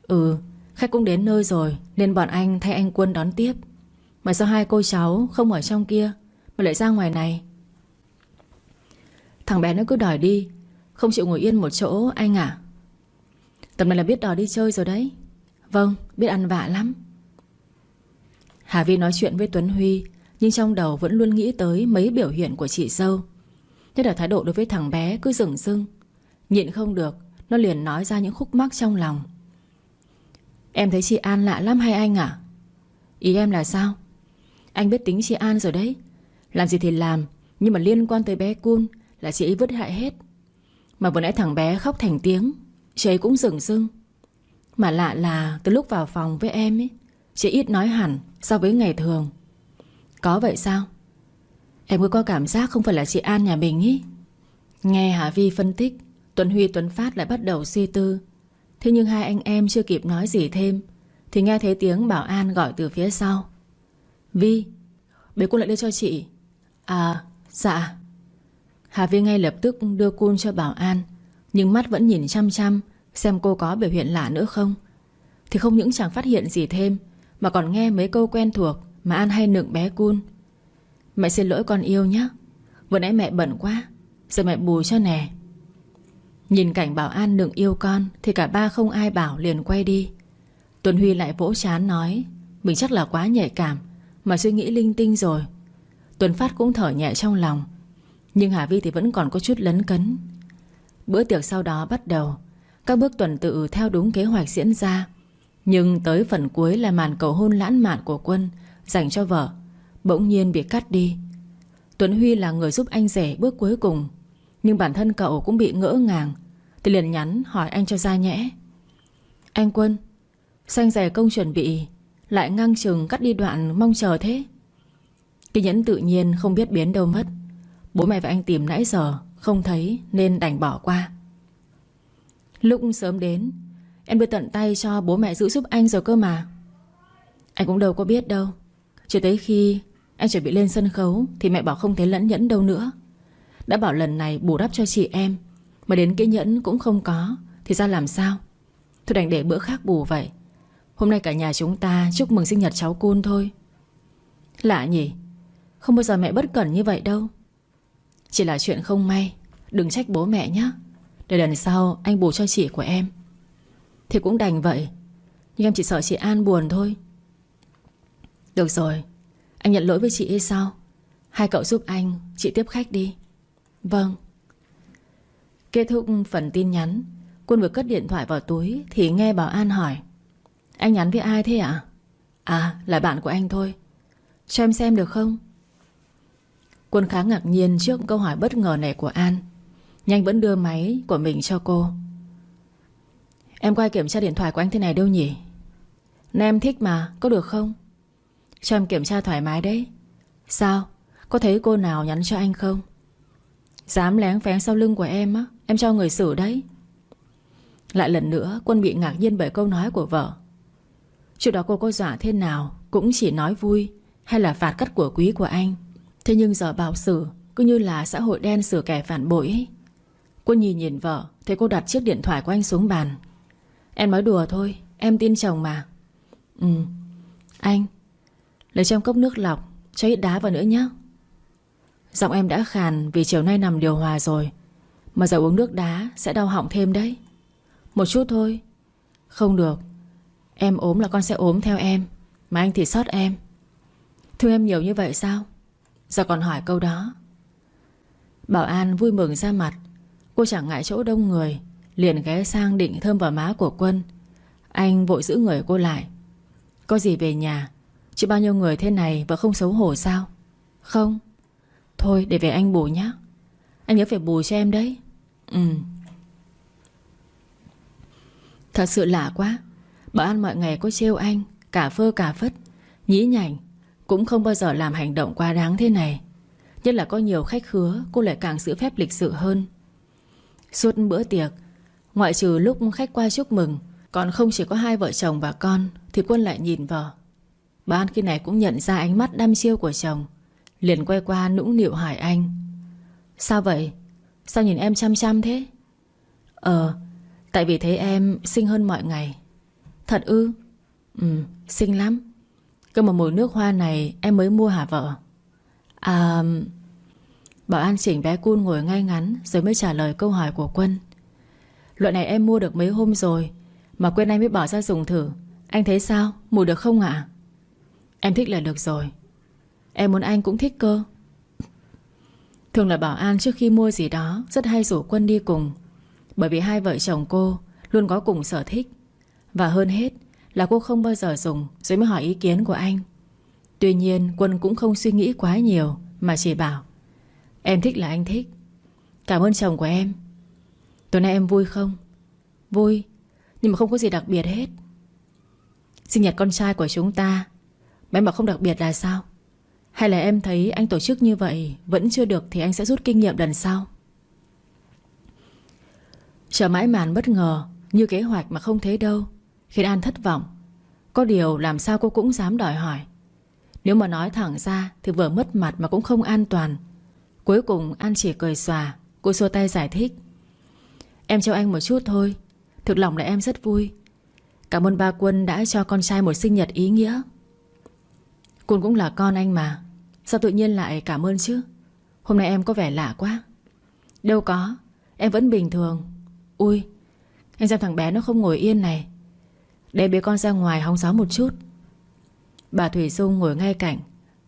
Ừ Khách cũng đến nơi rồi, Nên bọn anh thay anh Quân đón tiếp. Mà sao hai cô cháu không ở trong kia, Mà lại ra ngoài này? Thằng bé nó cứ đòi đi, Không chịu ngồi yên một chỗ anh à Tầm này là biết đòi đi chơi rồi đấy. Vâng biết ăn vạ lắm. Hà Vi nói chuyện với Tuấn Huy, Nhưng trong đầu vẫn luôn nghĩ tới Mấy biểu hiện của chị dâu. Nhất là thái độ đối với thằng bé cứ rừng rưng. Nhịn không được, Nó liền nói ra những khúc mắc trong lòng. Em thấy chị An lạ lắm hay anh à Ý em là sao? Anh biết tính chị An rồi đấy. Làm gì thì làm, Nhưng mà liên quan tới bé Cun Là chị ấy vứt hại hết. Mà vừa nãy thằng bé khóc thành tiếng, Chị ấy cũng rừng rưng. Mà lạ là từ lúc vào phòng với em ấy, Chị ít nói hẳn so với ngày thường. Có vậy sao? Em cứ có cảm giác không phải là chị An nhà mình ý. Nghe Hà Vi phân tích, Tuấn Huy, Tuấn Phát lại bắt đầu suy tư. Thế nhưng hai anh em chưa kịp nói gì thêm, Thì nghe thấy tiếng bảo an gọi từ phía sau. Vi, Bế cô lại đưa cho chị. À dạ. Hà Vi ngay lập tức đưa cun cho bảo an, Nhưng mắt vẫn nhìn chăm chăm Xem cô có biểu hiện lạ nữa không. Thì không những chẳng phát hiện gì thêm, Mà còn nghe mấy câu quen thuộc Mà An hay nựng bé cun. Mẹ xin lỗi con yêu nhé. Vừa nãy mẹ bận quá, Giờ mẹ bù cho nè. Nhìn cảnh bảo an đừng yêu con, Thì cả ba không ai bảo liền quay đi. Tuấn Huy lại vỗ chán nói, Mình chắc là quá nhạy cảm, Mà suy nghĩ linh tinh rồi. Tuấn Phát cũng thở nhẹ trong lòng, Nhưng Hà Vi thì vẫn còn có chút lấn cấn. Bữa tiệc sau đó bắt đầu, Các bước tuần tự theo đúng kế hoạch diễn ra. Nhưng tới phần cuối là màn cầu hôn lãng mạn của Quân Dành cho vợ. Bỗng nhiên bị cắt đi. Tuấn Huy là người giúp anh rể bước cuối cùng, Nhưng bản thân cậu cũng bị ngỡ ngàng, Thì liền nhắn hỏi anh cho ra nhẽ. Anh Quân Xanh rẻ công chuẩn bị Lại ngang chừng cắt đi đoạn mong chờ thế? Cái nhẫn tự nhiên không biết biến đâu mất. Bố mẹ và anh tìm nãy giờ, Không thấy nên đành bỏ qua. Lúc sớm đến, Em đưa tận tay cho bố mẹ giữ giúp anh rồi cơ mà. Anh cũng đâu có biết đâu Chỉ tới khi Em chuẩn bị lên sân khấu Thì mẹ bảo không thấy lẫn nhẫn đâu nữa. Đã bảo lần này bù đắp cho chị em, Mà đến cái nhẫn cũng không có, Thì ra làm sao? Thôi đành để bữa khác bù vậy. Hôm nay cả nhà chúng ta chúc mừng sinh nhật cháu côn thôi. Lạ nhỉ? Không bao giờ mẹ bất cẩn như vậy đâu. Chỉ là chuyện không may, Đừng trách bố mẹ nhé Để lần sau anh bù cho chị của em. Thì cũng đành vậy. Nhưng em chỉ sợ chị An buồn thôi. Được rồi anh nhận lỗi với chị hay sao? Hai cậu giúp anh, Chị tiếp khách đi. Vâng. Kết thúc phần tin nhắn, Quân vừa cất điện thoại vào túi Thì nghe bảo An hỏi, Anh nhắn với ai thế ạ? À là bạn của anh thôi. Cho em xem được không? Quân khá ngạc nhiên trước câu hỏi bất ngờ này của An, Nhanh vẫn đưa máy của mình cho cô. Em quay kiểm tra điện thoại của anh thế này đâu nhỉ? Nên em thích mà, Có được không? Cho em kiểm tra thoải mái đấy. Sao? Có thấy cô nào nhắn cho anh không? Dám lén phén sau lưng của em á, Em cho người xử đấy. Lại lần nữa, Quân bị ngạc nhiên bởi câu nói của vợ. Trước đó cô có dọa thế nào Cũng chỉ nói vui Hay là phạt cắt của quý của anh. Thế nhưng giờ bảo xử, Cứ như là xã hội đen xử kẻ phản bội ấy. Quân nhìn nhìn vợ, Thấy cô đặt chiếc điện thoại của anh xuống bàn. Em nói đùa thôi, Em tin chồng mà. Ừ. Anh Lấy trong cốc nước lọc, Cho ít đá vào nữa nhé Giọng em đã khàn vì chiều nay nằm điều hòa rồi. Mà giờ uống nước đá Sẽ đau họng thêm đấy. Một chút thôi. Không được. Em ốm là con sẽ ốm theo em, Mà anh thì sót em. Thương em nhiều như vậy sao? Giờ còn hỏi câu đó. Bảo An vui mừng ra mặt. Cô chẳng ngại chỗ đông người, Liền ghé sang định thơm vào má của Quân. Anh vội giữ người cô lại. Có gì về nhà? Chị bao nhiêu người thế này Và không xấu hổ sao? Không. Thôi, để về anh bù nhé Anh nhớ phải bù cho em đấy. Ừ. Thật sự lạ quá. Bà An mọi ngày có trêu anh, Cả phơ cả phất, Nhí nhảnh, Cũng không bao giờ làm hành động quá đáng thế này. Nhất là có nhiều khách khứa, Cô lại càng giữ phép lịch sự hơn. Suốt bữa tiệc, Ngoại trừ lúc khách qua chúc mừng, Còn không chỉ có hai vợ chồng và con, Thì Quân lại nhìn vợ. Bà An khi này cũng nhận ra ánh mắt đăm chiêu của chồng, Liền quay qua nũng nịu hỏi anh Sao vậy? Sao nhìn em chăm chăm thế? Ờ Tại vì thấy em xinh hơn mọi ngày Thật ư? Ừ xinh lắm Cơ mà mùi nước hoa này em mới mua hả vợ? À Bảo An chỉnh bé Cun ngồi ngay ngắn Rồi mới trả lời câu hỏi của Quân Loại này em mua được mấy hôm rồi, Mà quên anh mới bỏ ra dùng thử Anh thấy sao? Mùi được không ạ? Em thích là được rồi. Em muốn anh cũng thích cơ. Thường là Bảo An trước khi mua gì đó, Rất hay rủ Quân đi cùng. Bởi vì hai vợ chồng cô Luôn có cùng sở thích. Và hơn hết là cô không bao giờ dùng Rồi mới hỏi ý kiến của anh. Tuy nhiên, Quân cũng không suy nghĩ quá nhiều Mà chỉ bảo, Em thích là anh thích. Cảm ơn chồng của em. Tối nay em vui không? Vui, Nhưng mà không có gì đặc biệt hết. Sinh nhật con trai của chúng ta mà em bảo không đặc biệt là sao? Hay là em thấy anh tổ chức như vậy Vẫn chưa được thì anh sẽ rút kinh nghiệm lần sau? Chờ mãi màn bất ngờ, Như kế hoạch mà không thấy đâu, Khiến An thất vọng. Có điều làm sao cô cũng dám đòi hỏi. Nếu mà nói thẳng ra Thì vừa mất mặt mà cũng không an toàn. Cuối cùng An chỉ cười xòa, Cô xua tay giải thích. Em cho anh một chút thôi, Thực lòng là em rất vui. Cảm ơn ba Quân đã cho con trai một sinh nhật ý nghĩa. Cun cũng là con anh mà. Sao tự nhiên lại cảm ơn chứ? Hôm nay em có vẻ lạ quá. Đâu có, Em vẫn bình thường. Ui, Anh xem thằng bé nó không ngồi yên này. Để bế con ra ngoài hóng gió một chút. Bà Thủy Dung ngồi ngay cạnh.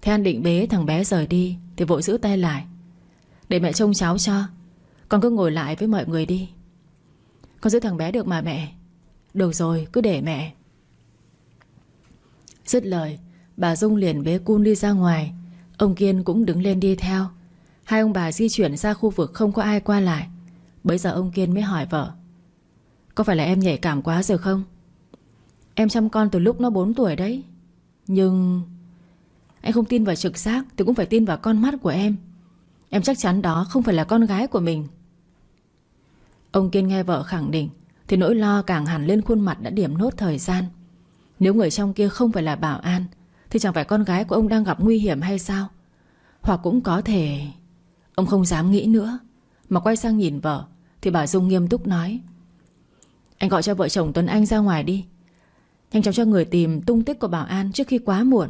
Thế An định bế thằng bé rời đi, Thì vội giữ tay lại. Để mẹ trông cháu cho. Con cứ ngồi lại với mọi người đi. Con giữ thằng bé được mà mẹ. Được rồi, cứ để mẹ. Dứt lời Bà Dung liền bế cun đi ra ngoài. Ông Kiên cũng đứng lên đi theo. Hai ông bà di chuyển ra khu vực không có ai qua lại. Bây giờ ông Kiên mới hỏi vợ, Có phải là em nhạy cảm quá rồi không? Em chăm con từ lúc nó 4 tuổi đấy. Nhưng Anh không tin vào trực giác Thì cũng phải tin vào con mắt của em. Em chắc chắn đó không phải là con gái của mình. Ông Kiên nghe vợ khẳng định Thì nỗi lo càng hẳn lên khuôn mặt đã điểm nốt thời gian. Nếu người trong kia không phải là Bảo An thì chẳng phải con gái của ông đang gặp nguy hiểm hay sao? Hoặc cũng có thể Ông không dám nghĩ nữa Mà quay sang nhìn vợ Thì bà Dung nghiêm túc nói Anh gọi cho vợ chồng Tuấn Anh ra ngoài đi. Nhanh chóng cho người tìm tung tích của Bảo An Trước khi quá muộn.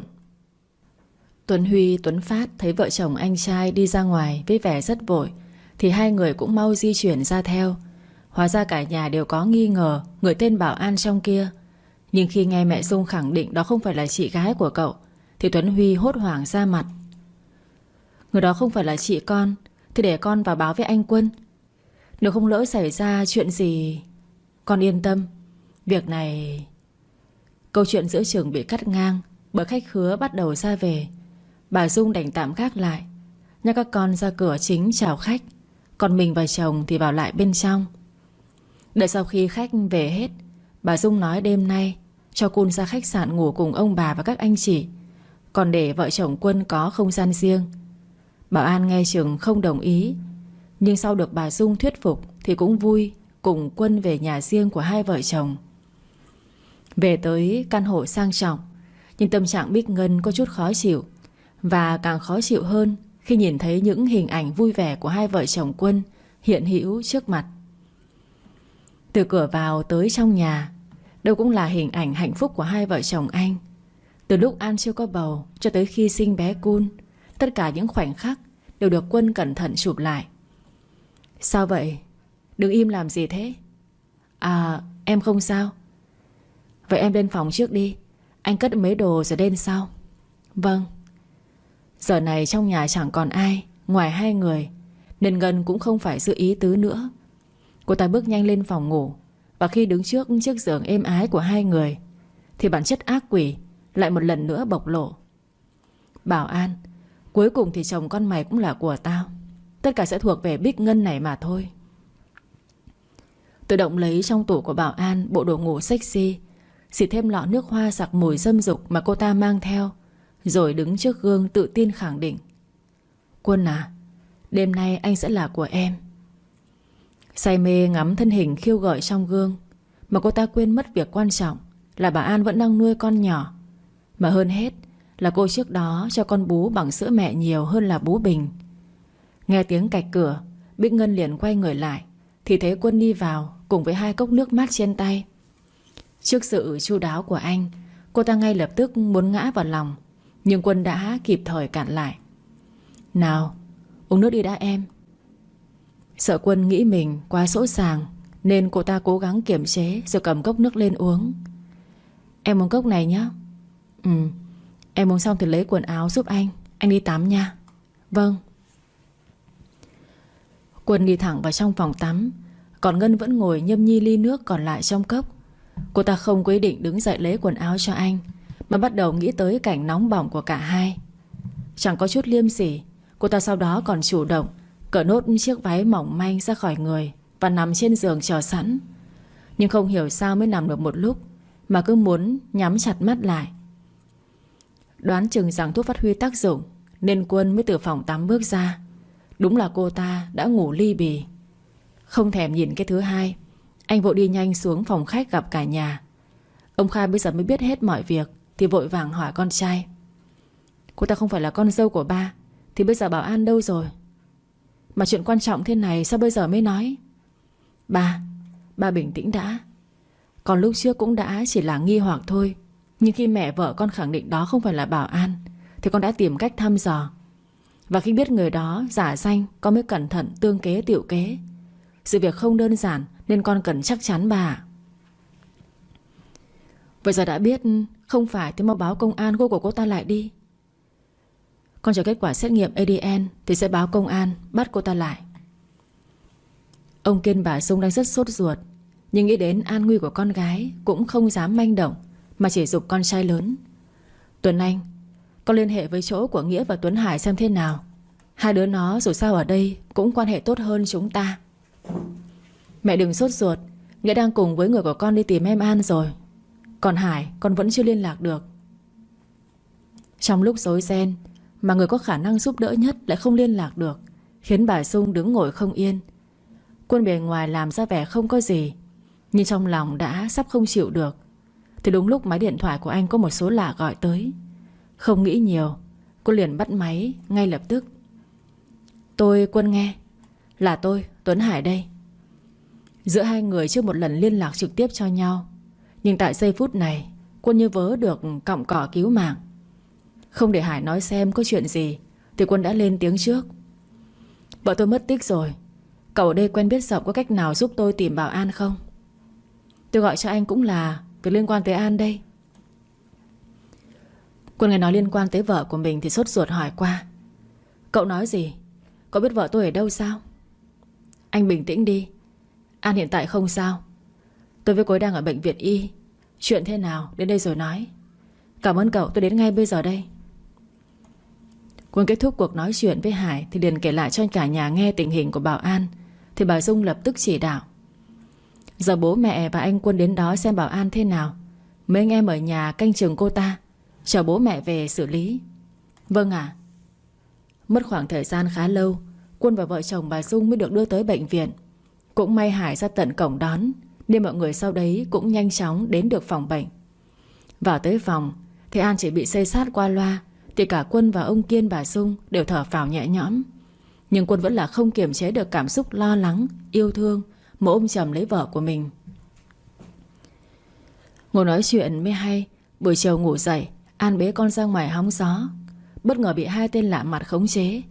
Tuấn Huy, Tuấn Phát thấy vợ chồng anh trai đi ra ngoài với vẻ rất vội Thì hai người cũng mau di chuyển ra theo. Hóa ra cả nhà đều có nghi ngờ Người tên Bảo An trong kia. Nhưng khi nghe mẹ Dung khẳng định đó không phải là chị gái của cậu, Thì Tuấn Huy hốt hoảng ra mặt. Người đó không phải là chị con, Thì để con vào báo với anh Quân. Nếu không lỡ xảy ra chuyện gì, Con yên tâm. Việc này, Câu chuyện giữa trường bị cắt ngang Bởi khách khứa bắt đầu ra về. Bà Dung đành tạm gác lại, Nhắc các con ra cửa chính chào khách. Còn mình và chồng thì vào lại bên trong. Đợi sau khi khách về hết, Bà Dung nói đêm nay cho Cun ra khách sạn ngủ cùng ông bà và các anh chị. Còn để vợ chồng Quân có không gian riêng. Bảo An nghe chừng không đồng ý. Nhưng sau được bà Dung thuyết phục Thì cũng vui, Cùng Quân về nhà riêng của hai vợ chồng. Về tới căn hộ sang trọng, Nhưng tâm trạng Bích Ngân có chút khó chịu. Và càng khó chịu hơn Khi nhìn thấy những hình ảnh vui vẻ Của hai vợ chồng Quân Hiện hữu trước mặt. Từ cửa vào tới trong nhà Đâu cũng là hình ảnh hạnh phúc của hai vợ chồng anh. Từ lúc An chưa có bầu Cho tới khi sinh bé Cun Tất cả những khoảnh khắc Đều được Quân cẩn thận chụp lại. Sao vậy? Đừng im làm gì thế? À em không sao. Vậy em lên phòng trước đi. Anh cất mấy đồ rồi lên sau. Vâng. Giờ này trong nhà chẳng còn ai, Ngoài hai người, Nên Ngân cũng không phải giữ ý tứ nữa. Cô ta bước nhanh lên phòng ngủ. Và khi đứng trước chiếc giường êm ái của hai người, Thì bản chất ác quỷ Lại một lần nữa bộc lộ. Bảo An, Cuối cùng thì chồng con mày cũng là của tao. Tất cả sẽ thuộc về Bích Ngân này mà thôi. Tự động lấy trong tủ của Bảo An Bộ đồ ngủ sexy, Xịt thêm lọ nước hoa sặc mùi dâm dục Mà cô ta mang theo, Rồi đứng trước gương tự tin khẳng định. Quân à Đêm nay anh sẽ là của em. Say mê ngắm thân hình khiêu gợi trong gương. Mà cô ta quên mất việc quan trọng Là bà An vẫn đang nuôi con nhỏ. Mà hơn hết Là cô trước đó cho con bú bằng sữa mẹ nhiều hơn là bú bình. Nghe tiếng cạch cửa, Bích Ngân liền quay người lại. Thì thấy Quân đi vào Cùng với hai cốc nước mát trên tay. Trước sự chu đáo của anh, Cô ta ngay lập tức muốn ngã vào lòng. Nhưng Quân đã kịp thời cản lại. Nào, Uống nước đi đã em. Sợ quân nghĩ mình quá sỗ sàng, Nên cô ta cố gắng kiềm chế Rồi cầm cốc nước lên uống. Em uống cốc này nhé Ừ Em uống xong thì lấy quần áo giúp anh. Anh đi tắm nha. Vâng. Quân đi thẳng vào trong phòng tắm. Còn Ngân vẫn ngồi nhâm nhi ly nước còn lại trong cốc. Cô ta không quyết định đứng dậy lấy quần áo cho anh, Mà bắt đầu nghĩ tới cảnh nóng bỏng của cả hai. Chẳng có chút liêm sỉ, Cô ta sau đó còn chủ động Cởi nốt chiếc váy mỏng manh ra khỏi người Và nằm trên giường chờ sẵn. Nhưng không hiểu sao mới nằm được một lúc, Mà cứ muốn nhắm chặt mắt lại. Đoán chừng rằng thuốc phát huy tác dụng, Nên Quân mới từ phòng tắm bước ra. Đúng là cô ta đã ngủ ly bì. Không thèm nhìn cái thứ hai, Anh vội đi nhanh xuống phòng khách gặp cả nhà. Ông Khai bây giờ mới biết hết mọi việc, Thì vội vàng hỏi con trai. Cô ta không phải là con dâu của ba, Thì bây giờ bảo an đâu rồi? Mà chuyện quan trọng thế này sao bây giờ mới nói? Ba Ba bình tĩnh đã. Còn lúc trước cũng đã chỉ là nghi hoặc thôi. Nhưng khi mẹ vợ con khẳng định đó không phải là bảo an, Thì con đã tìm cách thăm dò. Và khi biết người đó giả danh, Con mới cẩn thận tương kế tiểu kế. Sự việc không đơn giản, Nên con cần chắc chắn bà Vậy giờ đã biết Không phải thì mau báo công an cô của cô ta lại đi con chờ kết quả xét nghiệm ADN Thì sẽ báo công an, bắt cô ta lại. Ông Kiên bà Dung đang rất sốt ruột, Nhưng nghĩ đến an nguy của con gái Cũng không dám manh động, Mà chỉ dục con trai lớn. Tuấn Anh, Con liên hệ với chỗ của Nghĩa và Tuấn Hải xem thế nào. Hai đứa nó dù sao ở đây Cũng quan hệ tốt hơn chúng ta. Mẹ đừng sốt ruột, Nghĩa đang cùng với người của con đi tìm em An rồi. Còn Hải, con vẫn chưa liên lạc được. Trong lúc rối ren mà người có khả năng giúp đỡ nhất lại không liên lạc được, Khiến bà Dung đứng ngồi không yên. Quân bề ngoài làm ra vẻ không có gì, Nhưng trong lòng đã sắp không chịu được. Thì đúng lúc máy điện thoại của anh có một số lạ gọi tới. Không nghĩ nhiều, Cô liền bắt máy ngay lập tức. Tôi, Quân nghe. Là tôi, Tuấn Hải đây. Giữa hai người chưa một lần liên lạc trực tiếp cho nhau, Nhưng tại giây phút này, Quân như vớ được cọng cỏ cứu mạng không để Hải nói xem có chuyện gì, Thì Quân đã lên tiếng trước. Vợ tôi mất tích rồi. Cậu ở đây quen biết rộng có cách nào giúp tôi tìm bảo An không? Tôi gọi cho anh cũng là Việc liên quan tới An đây. Quân nghe nói liên quan tới vợ của mình Thì sốt ruột hỏi qua. Cậu nói gì? Cậu biết vợ tôi ở đâu sao? Anh bình tĩnh đi. An hiện tại không sao. Tôi với cô đang ở bệnh viện Y. Chuyện thế nào? Đến đây rồi nói. Cảm ơn cậu, tôi đến ngay bây giờ đây. Quân kết thúc cuộc nói chuyện với Hải Thì liền kể lại cho cả nhà nghe tình hình của Bảo An. Thì bà Dung lập tức chỉ đạo. Giờ bố mẹ và anh Quân đến đó xem Bảo An thế nào. Mấy anh em ở nhà canh chừng cô ta. Chờ bố mẹ về xử lý. Vâng ạ. Mất khoảng thời gian khá lâu, Quân và vợ chồng bà Dung mới được đưa tới bệnh viện. Cũng may Hải ra tận cổng đón, Nên mọi người sau đấy cũng nhanh chóng đến được phòng bệnh. Vào tới phòng, Thì An chỉ bị xây sát qua loa thì cả Quân và ông Kiên bà Dung Đều thở phào nhẹ nhõm. Nhưng Quân vẫn là không kiềm chế được cảm xúc lo lắng, Yêu thương Mà ôm chầm lấy vợ của mình. Ngồi nói chuyện mới hay, Buổi chiều ngủ dậy, An bế con ra ngoài hóng gió. Bất ngờ bị hai tên lạ mặt khống chế.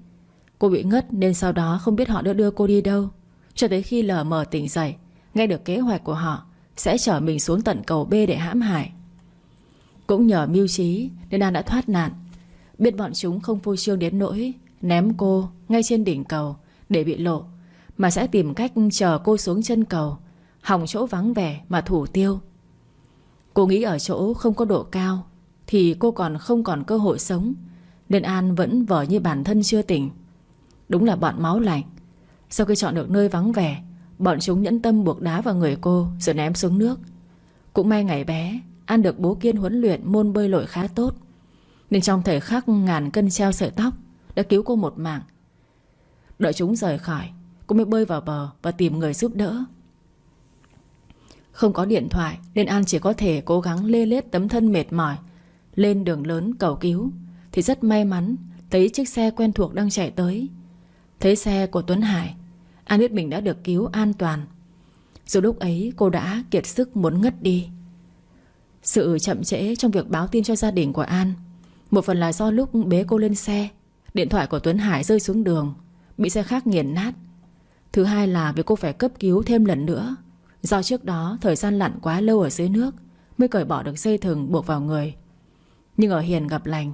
Cô bị ngất nên sau đó không biết họ đã đưa cô đi đâu. Cho tới khi lờ mờ tỉnh dậy, Nghe được kế hoạch của họ, Sẽ chở mình xuống tận cầu B để hãm hại. Cũng nhờ mưu trí Nên An đã thoát nạn. Biết bọn chúng không phô trương đến nỗi Ném cô ngay trên đỉnh cầu Để bị lộ, Mà sẽ tìm cách chờ cô xuống chân cầu, Hỏng chỗ vắng vẻ mà thủ tiêu. Cô nghĩ ở chỗ không có độ cao Thì cô còn không còn cơ hội sống, Nên An vẫn vờ như bản thân chưa tỉnh. Đúng là bọn máu lạnh. Sau khi chọn được nơi vắng vẻ, Bọn chúng nhẫn tâm buộc đá vào người cô Rồi ném xuống nước. Cũng may ngày bé, An được bố Kiên huấn luyện môn bơi lội khá tốt nên trong thời khắc ngàn cân treo sợi tóc, Đã cứu cô một mạng. Đợi chúng rời khỏi, Cô mới bơi vào bờ và tìm người giúp đỡ. Không có điện thoại, Nên An chỉ có thể cố gắng lê lết tấm thân mệt mỏi, Lên đường lớn cầu cứu. Thì rất may mắn, Thấy chiếc xe quen thuộc đang chạy tới. Thấy xe của Tuấn Hải, An biết mình đã được cứu an toàn. Dù lúc ấy cô đã kiệt sức muốn ngất đi. Sự chậm trễ trong việc báo tin cho gia đình của An một phần là do lúc bế cô lên xe Điện thoại của Tuấn Hải rơi xuống đường Bị xe khác nghiền nát. Thứ hai là vì cô phải cấp cứu thêm lần nữa. Do trước đó thời gian lặn quá lâu ở dưới nước Mới cởi bỏ được dây thừng buộc vào người. Nhưng ở Hiền gặp lành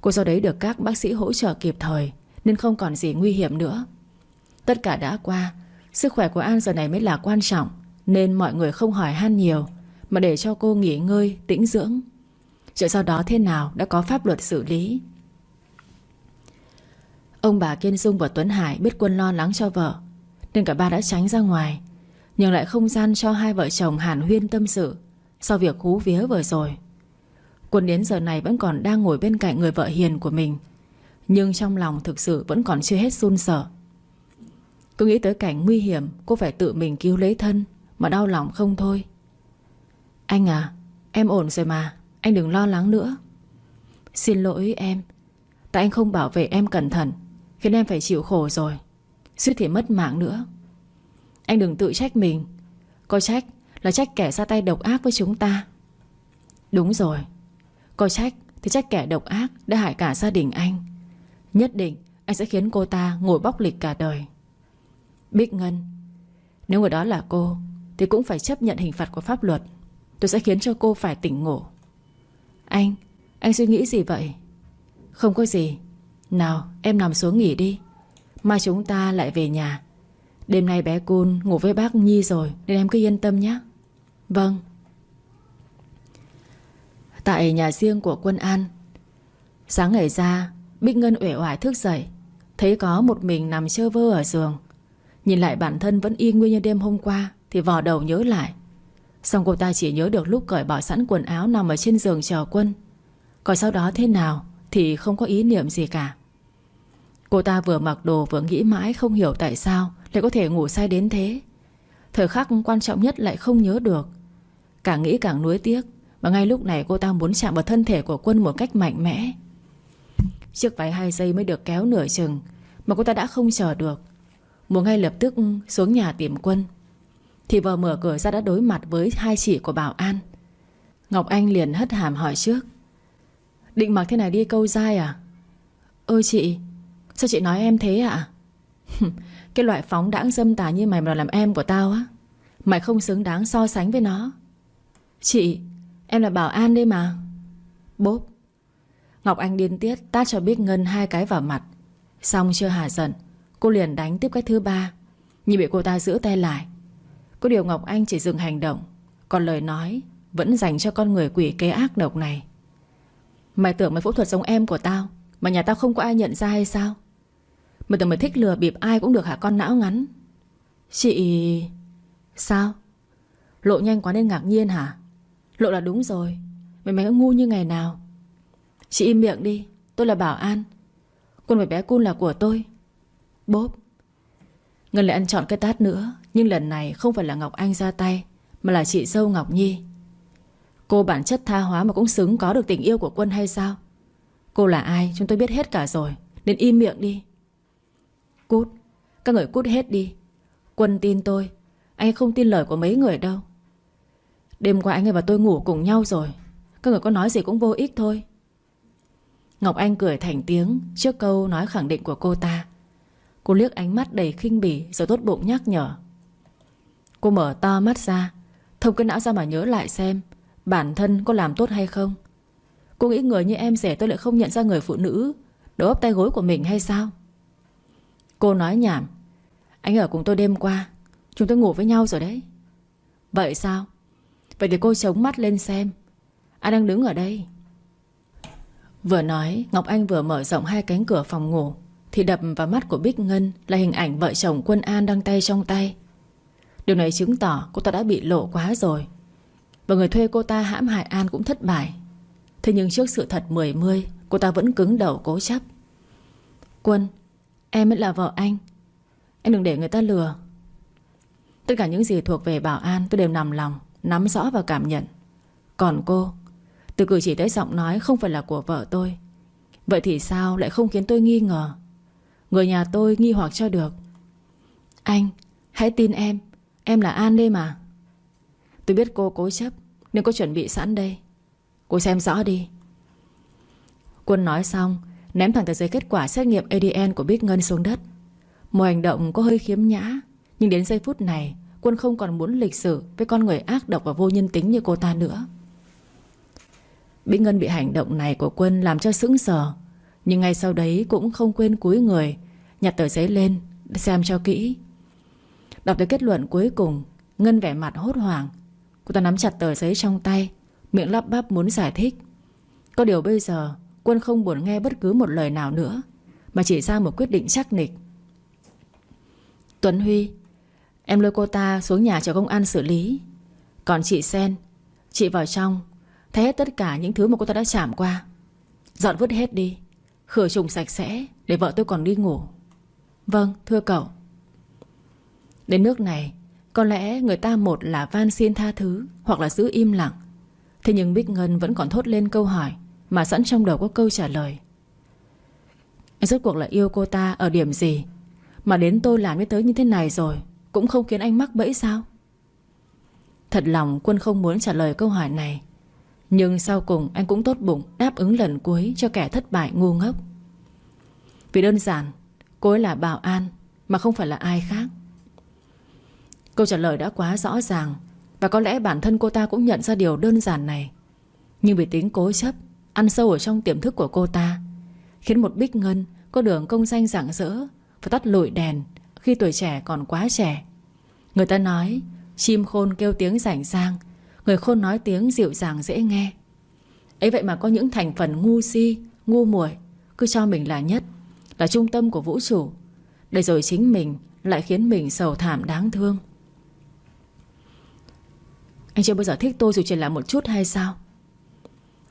Cô sau đấy được các bác sĩ hỗ trợ kịp thời Nên không còn gì nguy hiểm nữa. Tất cả đã qua Sức khỏe của An giờ này mới là quan trọng Nên mọi người không hỏi han nhiều Mà để cho cô nghỉ ngơi, tĩnh dưỡng. Chuyện sau đó thế nào đã có pháp luật xử lý? Ông bà Kiên Dung và Tuấn Hải biết quân lo lắng cho vợ, Nên cả ba đã tránh ra ngoài, Nhưng lại không gian cho hai vợ chồng hàn huyên tâm sự Sau việc hú vía vừa rồi. Quân đến giờ này vẫn còn đang ngồi bên cạnh người vợ hiền của mình, Nhưng trong lòng thực sự vẫn còn chưa hết run sợ. Cứ nghĩ tới cảnh nguy hiểm, Cô phải tự mình cứu lấy thân, Mà đau lòng không thôi. Anh à Em ổn rồi mà. Anh đừng lo lắng nữa. Xin lỗi em, Tại anh không bảo vệ em cẩn thận, Khiến em phải chịu khổ rồi. Suýt thì mất mạng nữa. Anh đừng tự trách mình. Có trách là trách kẻ ra tay độc ác với chúng ta. Đúng rồi. Có trách thì trách kẻ độc ác Đã hại cả gia đình anh. Nhất định anh sẽ khiến cô ta ngồi bóc lịch cả đời. Bích Ngân, Nếu người đó là cô, Thì cũng phải chấp nhận hình phạt của pháp luật. Tôi sẽ khiến cho cô phải tỉnh ngộ. Anh Anh suy nghĩ gì vậy? Không có gì. Nào, em nằm xuống nghỉ đi. Mai chúng ta lại về nhà. Đêm nay bé Cun ngủ với bác Nhi rồi, Nên em cứ yên tâm nhé. Vâng. Tại nhà riêng của quân An, Sáng ngày ra, Bích Ngân uể oải thức dậy, Thấy có một mình nằm chơ vơ ở giường. Nhìn lại bản thân vẫn y nguyên như đêm hôm qua, Thì vò đầu nhớ lại. Xong cô ta chỉ nhớ được lúc cởi bỏ sẵn quần áo Nằm ở trên giường chờ quân. Còn sau đó thế nào Thì không có ý niệm gì cả. Cô ta vừa mặc đồ vừa nghĩ mãi Không hiểu tại sao lại có thể ngủ say đến thế. Thời khắc quan trọng nhất lại không nhớ được. Càng nghĩ càng nuối tiếc Và ngay lúc này cô ta muốn chạm vào thân thể của quân Một cách mạnh mẽ. Chiếc váy hai giây mới được kéo nửa chừng Mà cô ta đã không chờ được. Muốn ngay lập tức xuống nhà tìm quân. Thì vừa mở cửa ra đã đối mặt với hai chị của Bảo An. Ngọc Anh liền hất hàm hỏi trước. Định mặc thế này đi câu dai à? Ôi chị, Sao chị nói em thế ạ? Cái loại phóng đãng dâm tà như mày mà làm em của tao á, Mày không xứng đáng so sánh với nó. Chị, Em là Bảo An đây mà. Bốp. Ngọc Anh điên tiết tát cho biết Ngân hai cái vào mặt. Xong chưa hà giận, Cô liền đánh tiếp cái thứ ba. Nhưng bị cô ta giữ tay lại có điều Ngọc Anh chỉ dừng hành động, Còn lời nói Vẫn dành cho con người quỷ kế ác độc này. Mày tưởng mày phẫu thuật giống em của tao, Mà nhà tao không có ai nhận ra hay sao? Mày tưởng mày thích lừa bịp ai cũng được hả con não ngắn? Chị... Sao? Lộ nhanh quá nên ngạc nhiên hả? Lộ là đúng rồi, Mày mày ngu như ngày nào? Chị im miệng đi, Tôi là Bảo An. Con mày bé Cun là của tôi. Bốp. Ngân lại ăn chọn cái tát nữa nhưng lần này không phải là Ngọc Anh ra tay, Mà là chị dâu Ngọc Nhi. Cô bản chất tha hóa mà cũng xứng có được tình yêu của quân hay sao? Cô là ai chúng tôi biết hết cả rồi, Nên im miệng đi. Cút, Các người cút hết đi. Quân tin tôi, Anh không tin lời của mấy người đâu. Đêm qua anh ấy và tôi ngủ cùng nhau rồi, Các người có nói gì cũng vô ích thôi. Ngọc Anh cười thành tiếng Trước câu nói khẳng định của cô ta. Cô liếc ánh mắt đầy khinh bỉ Rồi tốt bụng nhắc nhở. Cô mở to mắt ra. Thông cái não ra mà nhớ lại xem, Bản thân có làm tốt hay không. Cô nghĩ người như em rẻ tôi lại không nhận ra người phụ nữ, Đầu ấp tay gối của mình hay sao? Cô nói nhảm, Anh ở cùng tôi đêm qua, Chúng tôi ngủ với nhau rồi đấy. Vậy sao? Vậy thì cô chống mắt lên xem Anh đang đứng ở đây? Vừa nói, Ngọc Anh vừa mở rộng hai cánh cửa phòng ngủ, Thì đập vào mắt của Bích Ngân Là hình ảnh vợ chồng Quân An đang tay trong tay. Điều này chứng tỏ cô ta đã bị lộ quá rồi. Và người thuê cô ta hãm hại An cũng thất bại. Thế nhưng trước sự thật mười mươi, Cô ta vẫn cứng đầu cố chấp. Quân, Em mới là vợ anh. Em đừng để người ta lừa. Tất cả những gì thuộc về Bảo An tôi đều nằm lòng, Nắm rõ và cảm nhận. Còn cô, Từ cử chỉ tới giọng nói không phải là của vợ tôi. Vậy thì sao lại không khiến tôi nghi ngờ? Người nhà tôi nghi hoặc cho được. Anh, Hãy tin em. Em là An đây mà. Tôi biết cô cố chấp, Nên cô chuẩn bị sẵn đây. Cô xem rõ đi. Quân nói xong, Ném thẳng tờ giấy kết quả xét nghiệm ADN của Bích Ngân xuống đất. Một hành động có hơi khiếm nhã, Nhưng đến giây phút này, Quân không còn muốn lịch sử Với con người ác độc và vô nhân tính như cô ta nữa. Bích Ngân bị hành động này của Quân Làm cho sững sờ, Nhưng ngay sau đấy cũng không quên cúi người, Nhặt tờ giấy lên, Xem cho kỹ. Đọc tới kết luận cuối cùng, Ngân vẻ mặt hốt hoảng. Cô ta nắm chặt tờ giấy trong tay, Miệng lắp bắp muốn giải thích. Có điều bây giờ, Quân không buồn nghe bất cứ một lời nào nữa, Mà chỉ ra một quyết định chắc nịch. Tuấn Huy, Em lôi cô ta xuống nhà cho công an xử lý. Còn chị Sen, Chị vào trong Thấy hết tất cả những thứ mà cô ta đã chạm qua. Dọn vứt hết đi, Khử trùng sạch sẽ Để vợ tôi còn đi ngủ. Vâng thưa cậu. Đến nước này, Có lẽ người ta một là van xin tha thứ, Hoặc là giữ im lặng. Thế nhưng Bích Ngân vẫn còn thốt lên câu hỏi Mà sẵn trong đầu có câu trả lời. Anh rốt cuộc là yêu cô ta Ở điểm gì? Mà đến tôi làm như tới như thế này rồi, Cũng không khiến anh mắc bẫy sao? Thật lòng, Quân không muốn trả lời câu hỏi này. Nhưng sau cùng, anh cũng tốt bụng Đáp ứng lần cuối cho kẻ thất bại ngu ngốc. Vì đơn giản, Cô ấy là Bảo An, Mà không phải là ai khác. Câu trả lời đã quá rõ ràng, Và có lẽ bản thân cô ta cũng nhận ra điều đơn giản này. Nhưng vì tính cố chấp, Ăn sâu ở trong tiềm thức của cô ta, Khiến một bích ngân Có đường công danh rạng rỡ Và tắt lụi đèn Khi tuổi trẻ còn quá trẻ. Người ta nói, Chim khôn kêu tiếng rảnh rang Người khôn nói tiếng dịu dàng dễ nghe. Ấy vậy mà có những thành phần ngu si, Ngu muội Cứ cho mình là nhất, Là trung tâm của vũ trụ. Để rồi chính mình lại khiến mình sầu thảm đáng thương anh chưa bao giờ thích tôi dù chỉ là một chút hay sao?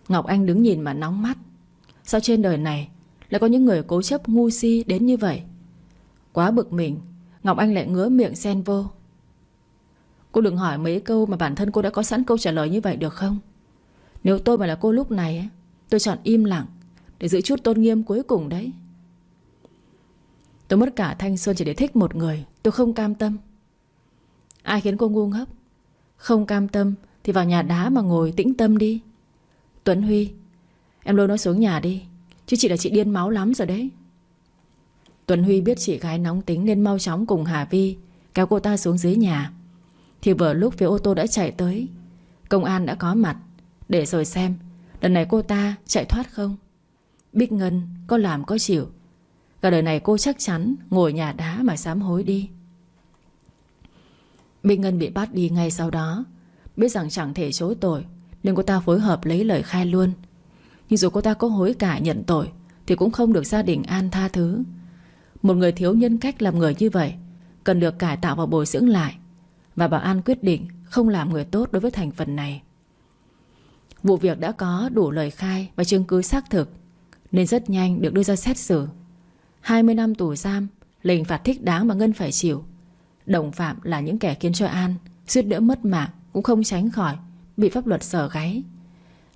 Ngọc Anh đứng nhìn mà nóng mắt. Sao trên đời này Lại có những người cố chấp ngu si đến như vậy? Quá bực mình, Ngọc Anh lại ngứa miệng xen vô. Cô đừng hỏi mấy câu mà bản thân cô đã có sẵn câu trả lời như vậy được không? Nếu tôi mà là cô lúc này Tôi chọn im lặng Để giữ chút tôn nghiêm cuối cùng đấy. Tôi mất cả thanh xuân chỉ để thích một người, Tôi không cam tâm. Ai khiến cô ngu ngốc? Không cam tâm Thì vào nhà đá mà ngồi tĩnh tâm đi. Tuấn Huy, Em lôi nó xuống nhà đi, Chứ chị là chị điên máu lắm rồi đấy. Tuấn Huy biết chị gái nóng tính Nên mau chóng cùng Hà Vi Kéo cô ta xuống dưới nhà. Thì vừa lúc phía ô tô đã chạy tới, Công an đã có mặt Để rồi xem Lần này cô ta chạy thoát không. Bích Ngân có làm có chịu, Cả đời này cô chắc chắn Ngồi nhà đá mà sám hối đi. Bích Ngân bị bắt đi ngay sau đó. Biết rằng chẳng thể chối tội, Nên cô ta phối hợp lấy lời khai luôn. Nhưng dù cô ta có hối cải nhận tội, Thì cũng không được gia đình an tha thứ. Một người thiếu nhân cách làm người như vậy, Cần được cải tạo và bồi dưỡng lại. Và bảo an quyết định Không làm người tốt đối với thành phần này. Vụ việc đã có đủ lời khai Và chứng cứ xác thực, Nên rất nhanh được đưa ra xét xử. 20 năm tù giam, Lệnh phạt thích đáng mà Ngân phải chịu. Đồng phạm là những kẻ khiến cho An suýt đỡ mất mạng Cũng không tránh khỏi, Bị pháp luật sở gáy.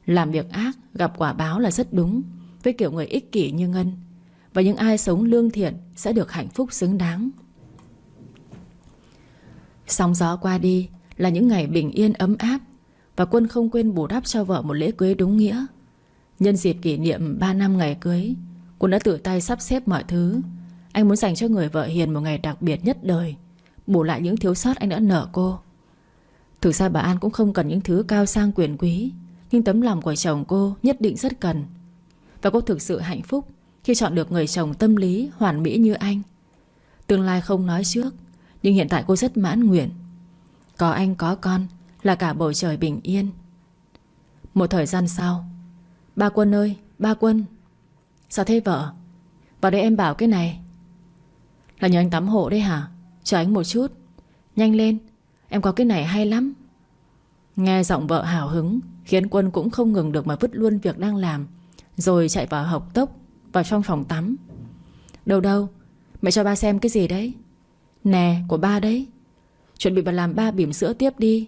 Làm việc ác, gặp quả báo là rất đúng, Với kiểu người ích kỷ như Ngân. Và những ai sống lương thiện Sẽ được hạnh phúc xứng đáng. Sóng gió qua đi Là những ngày bình yên ấm áp, Và Quân không quên bù đắp cho vợ một lễ cưới đúng nghĩa. Nhân dịp kỷ niệm 3 năm ngày cưới, Quân đã tự tay sắp xếp mọi thứ. Anh muốn dành cho người vợ hiền một ngày đặc biệt nhất đời. Bù lại những thiếu sót anh đã nợ cô. Thực ra bà An cũng không cần những thứ cao sang quyền quý, Nhưng tấm lòng của chồng cô nhất định rất cần. Và cô thực sự hạnh phúc Khi chọn được người chồng tâm lý hoàn mỹ như anh. Tương lai không nói trước, Nhưng hiện tại cô rất mãn nguyện. Có anh có con Là cả bầu trời bình yên. Một thời gian sau, Ba Quân ơi, Ba Quân, Sao thế vợ? Vào đây em bảo cái này. Là nhờ anh tắm hộ đấy hả? Chờ anh một chút. Nhanh lên, Em có cái này hay lắm. Nghe giọng vợ hào hứng, Khiến quân cũng không ngừng được mà vứt luôn việc đang làm, Rồi chạy vào học tốc Vào trong phòng tắm. Đâu đâu, Mẹ cho ba xem cái gì đấy? Nè, của ba đấy. Chuẩn bị vào làm ba bỉm sữa tiếp đi.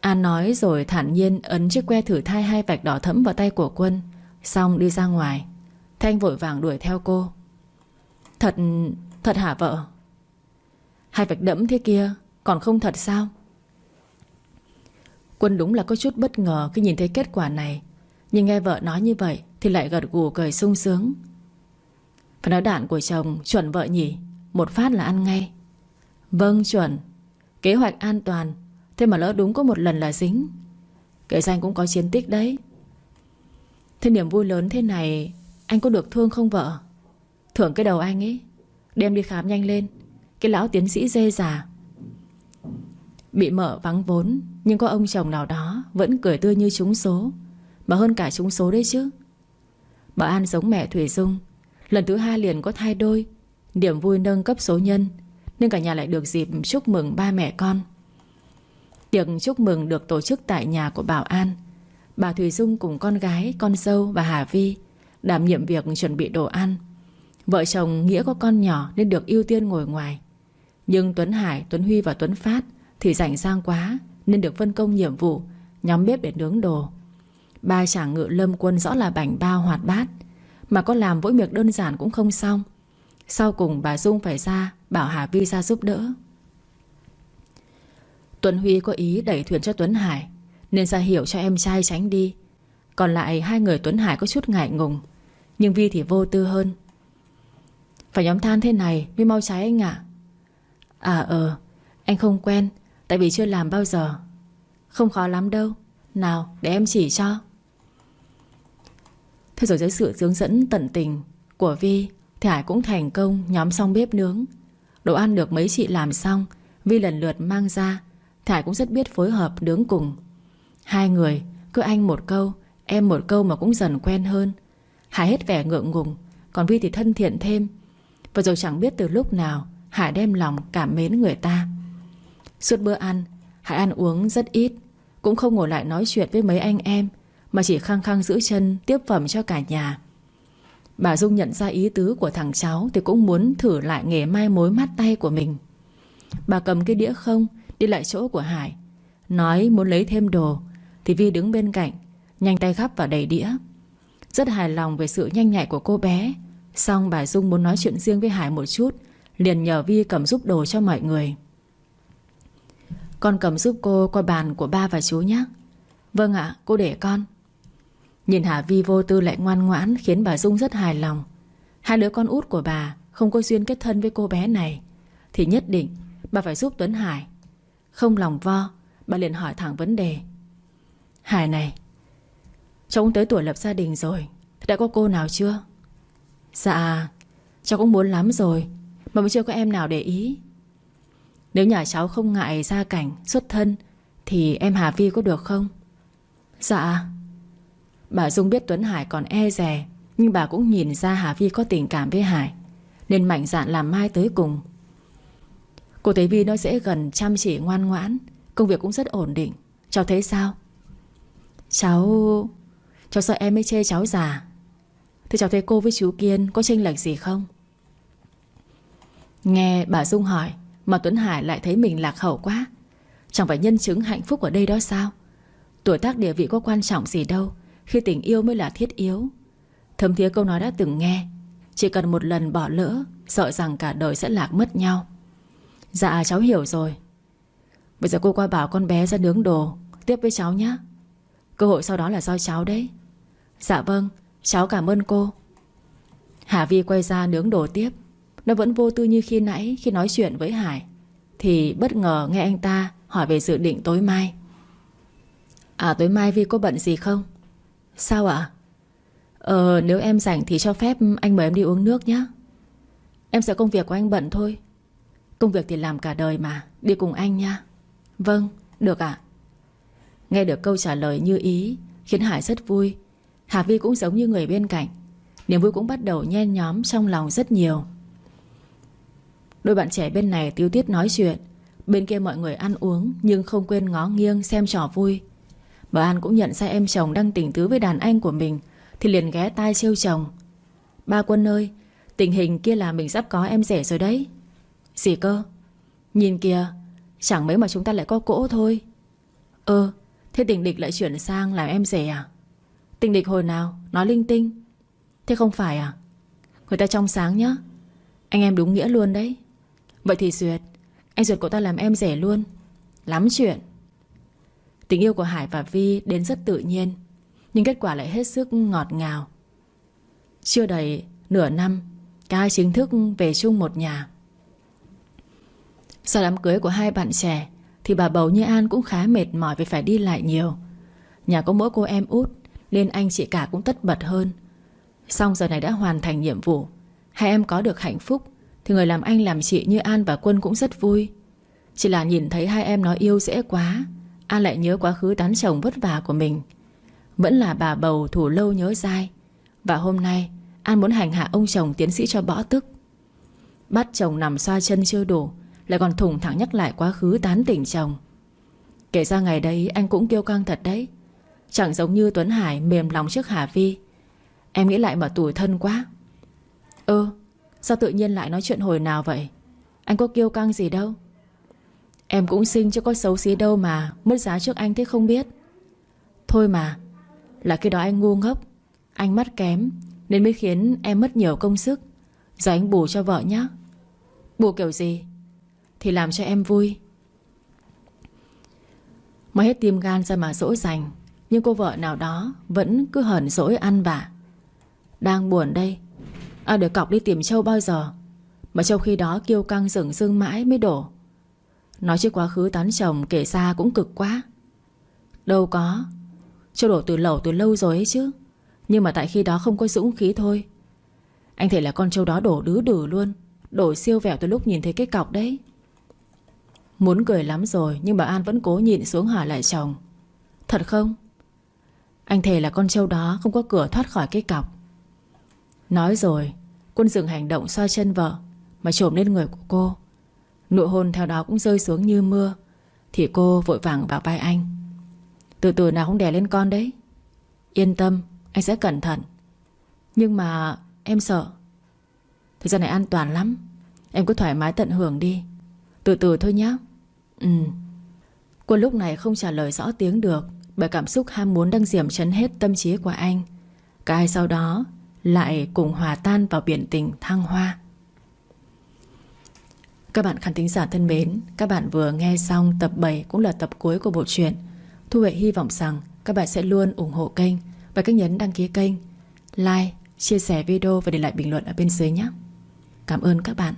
An nói rồi thản nhiên ấn chiếc que thử thai hai vạch đỏ thẫm vào tay của quân, Xong đi ra ngoài. Thanh vội vàng đuổi theo cô. Thật... thật hả vợ? Hai vạch đẫm thế kia Còn không thật sao? Quân đúng là có chút bất ngờ Khi nhìn thấy kết quả này, Nhưng nghe vợ nói như vậy Thì lại gật gù cười sung sướng. Phải nói đạn của chồng chuẩn vợ nhỉ, Một phát là ăn ngay. Vâng chuẩn. Kế hoạch an toàn, Thế mà lỡ đúng có một lần là dính. Kể danh cũng có chiến tích đấy. Thế niềm vui lớn thế này, Anh có được thương không vợ? Thưởng cái đầu anh ấy, Đem đi khám nhanh lên. Cái lão tiến sĩ dê già. Bị mợ vắng vốn Nhưng có ông chồng nào đó Vẫn cười tươi như trúng số. Mà hơn cả trúng số đấy chứ. Bà An giống mẹ Thủy Dung. Lần thứ hai liền có thai đôi Điểm vui nâng cấp số nhân Nên cả nhà lại được dịp chúc mừng ba mẹ con. Tiệc chúc mừng được tổ chức tại nhà của Bảo An. Bà Thủy Dung cùng con gái, con dâu và Hà Vi Đảm nhiệm việc chuẩn bị đồ ăn. Vợ chồng Nghĩa có con nhỏ Nên được ưu tiên ngồi ngoài. Nhưng Tuấn Hải, Tuấn Huy và Tuấn Phát Thì rảnh sang quá Nên được phân công nhiệm vụ Nhóm bếp để nướng đồ. Ba chàng ngự lâm quân rõ là bảnh bao hoạt bát Mà có làm mỗi việc đơn giản cũng không xong. Sau cùng bà Dung phải ra Bảo Hà Vi ra giúp đỡ. Tuấn Huy có ý đẩy thuyền cho Tuấn Hải Nên ra hiểu cho em trai tránh đi. Còn lại hai người Tuấn Hải có chút ngại ngùng Nhưng Vi thì vô tư hơn. Phải nhóm than thế này mới mau cháy anh ạ. À à ờ Anh không quen, Tại vì chưa làm bao giờ. Không khó lắm đâu. Nào, để em chỉ cho. Thế rồi dưới sự hướng dẫn tận tình Của Vi Thì Hải cũng thành công nhóm xong bếp nướng. Đồ ăn được mấy chị làm xong, Vi lần lượt mang ra Thải cũng rất biết phối hợp nướng cùng. Hai người, cứ anh một câu, Em một câu mà cũng dần quen hơn. Hải hết vẻ ngượng ngùng, Còn Vi thì thân thiện thêm. Và rồi chẳng biết từ lúc nào Hải đem lòng cảm mến người ta. Suốt bữa ăn, Hải ăn uống rất ít, Cũng không ngồi lại nói chuyện với mấy anh em, Mà chỉ khăng khăng giữ chân tiếp phẩm cho cả nhà. Bà Dung nhận ra ý tứ của thằng cháu Thì cũng muốn thử lại nghề mai mối mắt tay của mình. Bà cầm cái đĩa không, Đi lại chỗ của Hải, Nói muốn lấy thêm đồ, Thì Vi đứng bên cạnh, Nhanh tay gắp vào đầy đĩa. Rất hài lòng về sự nhanh nhạy của cô bé, Xong bà Dung muốn nói chuyện riêng với Hải một chút Liền nhờ Vi cầm giúp đồ cho mọi người. Con cầm giúp cô qua bàn của ba và chú nhé. Vâng ạ, cô để con. Nhìn Hà Vi vô tư lại ngoan ngoãn Khiến bà Dung rất hài lòng. Hai đứa con út của bà Không có duyên kết thân với cô bé này, Thì nhất định bà phải giúp Tuấn Hải. Không lòng vo, Bà liền hỏi thẳng vấn đề. Hải này, Cháu cũng tới tuổi lập gia đình rồi, Đã có cô nào chưa? Dạ Cháu cũng muốn lắm rồi mà vẫn chưa có em nào để ý. Nếu nhà cháu không ngại gia cảnh, Xuất thân, Thì em Hà Vi có được không? Dạ. Bà Dung biết Tuấn Hải còn e rè Nhưng bà cũng nhìn ra Hà Vi có tình cảm với Hải, Nên mạnh dạn làm mai tới cùng. Cô thấy Vi nó dễ gần chăm chỉ ngoan ngoãn, Công việc cũng rất ổn định. Cháu thấy sao? Cháu Cháu sợ em mới chê cháu già. Thì cháu thấy cô với chú Kiên Có chênh lệch gì không? Nghe bà Dung hỏi, Mà Tuấn Hải lại thấy mình lạc hậu quá. Chẳng phải nhân chứng hạnh phúc ở đây đó sao? Tuổi tác địa vị có quan trọng gì đâu, Khi tình yêu mới là thiết yếu. Thấm thía câu nói đã từng nghe, Chỉ cần một lần bỏ lỡ, Sợ rằng cả đời sẽ lạc mất nhau. Dạ cháu hiểu rồi. Bây giờ cô qua bảo con bé ra nướng đồ, Tiếp với cháu nhé. Cơ hội sau đó là do cháu đấy. Dạ vâng cháu cảm ơn cô. Hà Vi quay ra nướng đồ tiếp. Nó vẫn vô tư như khi nãy Khi nói chuyện với Hải. Thì bất ngờ nghe anh ta hỏi về dự định tối mai. À tối mai Vi có bận gì không? Sao ạ? Ờ nếu em rảnh thì cho phép anh mời em đi uống nước nhé. Em sợ công việc của anh bận thôi. Công việc thì làm cả đời mà Đi cùng anh nha. Vâng, được ạ. Nghe được câu trả lời như ý Khiến Hải rất vui. Hà Vi cũng giống như người bên cạnh. Niềm vui cũng bắt đầu nhen nhóm trong lòng rất nhiều. Đôi bạn trẻ bên này tiêu tiết nói chuyện. Bên kia mọi người ăn uống, Nhưng không quên ngó nghiêng xem trò vui. Bà An cũng nhận ra em chồng đang tình tứ với đàn anh của mình, Thì liền ghé tai trêu chồng. Ba Quân ơi, Tình hình kia là mình sắp có em rể rồi đấy. Gì cơ? Nhìn kìa, Chẳng mấy mà chúng ta lại có cỗ thôi. Ơ Thế tình địch lại chuyển sang làm em rể à? Tình địch hồi nào? Nói linh tinh. Thế không phải à? Người ta trong sáng nhá. Anh em đúng nghĩa luôn đấy. Vậy thì Duyệt, Anh Duyệt cậu ta làm em rể luôn. Lắm chuyện. Tình yêu của Hải và Vi đến rất tự nhiên, Nhưng kết quả lại hết sức ngọt ngào. Chưa đầy nửa năm, Cả hai chính thức về chung một nhà. Sau đám cưới của hai bạn trẻ, Thì bà bầu như An cũng khá mệt mỏi Vì phải đi lại nhiều. Nhà có mỗi cô em út, Nên anh chị cả cũng tất bật hơn. Xong giờ này đã hoàn thành nhiệm vụ, Hai em có được hạnh phúc. Thì người làm anh làm chị như An và Quân cũng rất vui. Chỉ là nhìn thấy hai em nó yêu dễ quá, An lại nhớ quá khứ tán chồng vất vả của mình. Vẫn là bà bầu thủ lâu nhớ dai. Và hôm nay, An muốn hành hạ ông chồng tiến sĩ cho bỏ tức. Bắt chồng nằm xoa chân chưa đủ, Lại còn thủng thẳng nhắc lại quá khứ tán tỉnh chồng. Kể ra ngày đấy anh cũng kêu căng thật đấy. Chẳng giống như Tuấn Hải mềm lòng trước Hà Vi. Em nghĩ lại mà tủi thân quá. Ơ Sao tự nhiên lại nói chuyện hồi nào vậy? Anh có kêu căng gì đâu. Em cũng xinh chứ có xấu xí đâu mà, Mất giá trước anh thế không biết. Thôi mà, Là khi đó anh ngu ngốc, Anh mắt kém, Nên mới khiến em mất nhiều công sức. Giờ anh bù cho vợ nhé Bù kiểu gì? Thì làm cho em vui. Mới hết tim gan ra mà dỗi dành, Nhưng cô vợ nào đó Vẫn cứ hờn dỗi ăn vả Đang buồn đây À được cọc đi tìm Châu bao giờ? Mà Châu khi đó kêu căng rừng rưng mãi mới đổ. Nói chứ quá khứ tán chồng, kể ra cũng cực quá. Đâu có. Châu đổ từ lẩu từ lâu rồi ấy chứ. Nhưng mà tại khi đó không có dũng khí thôi. Anh thể là con Châu đó đổ đứ đử luôn. Đổ siêu vẹo từ lúc nhìn thấy cái cọc đấy. Muốn cười lắm rồi, Nhưng bà An vẫn cố nhịn xuống hỏi lại chồng. Thật không? Anh thề là con trâu đó không có cửa thoát khỏi cái cọc. Nói rồi, Quân dừng hành động xoa chân vợ Mà trộm lên người của cô. Nụ hôn theo đó cũng rơi xuống như mưa, Thì cô vội vàng vào vai anh. Từ từ nào không đè lên con đấy. Yên tâm, Anh sẽ cẩn thận. Nhưng mà em sợ. Thời gian này an toàn lắm. Em cứ thoải mái tận hưởng đi. Từ từ thôi nhé Ừ. Quân lúc này không trả lời rõ tiếng được, Bởi cảm xúc ham muốn đang diểm chấn hết tâm trí của anh. Cái sau đó lại cùng hòa tan vào biển tình thăng hoa. Các bạn khán thính giả thân mến Các bạn vừa nghe xong tập 7 Cũng là tập cuối của bộ truyện. Thu Huệ hy vọng rằng các bạn sẽ luôn ủng hộ kênh Và cách nhấn đăng ký kênh Like, chia sẻ video và để lại bình luận ở bên dưới nhé. Cảm ơn các bạn.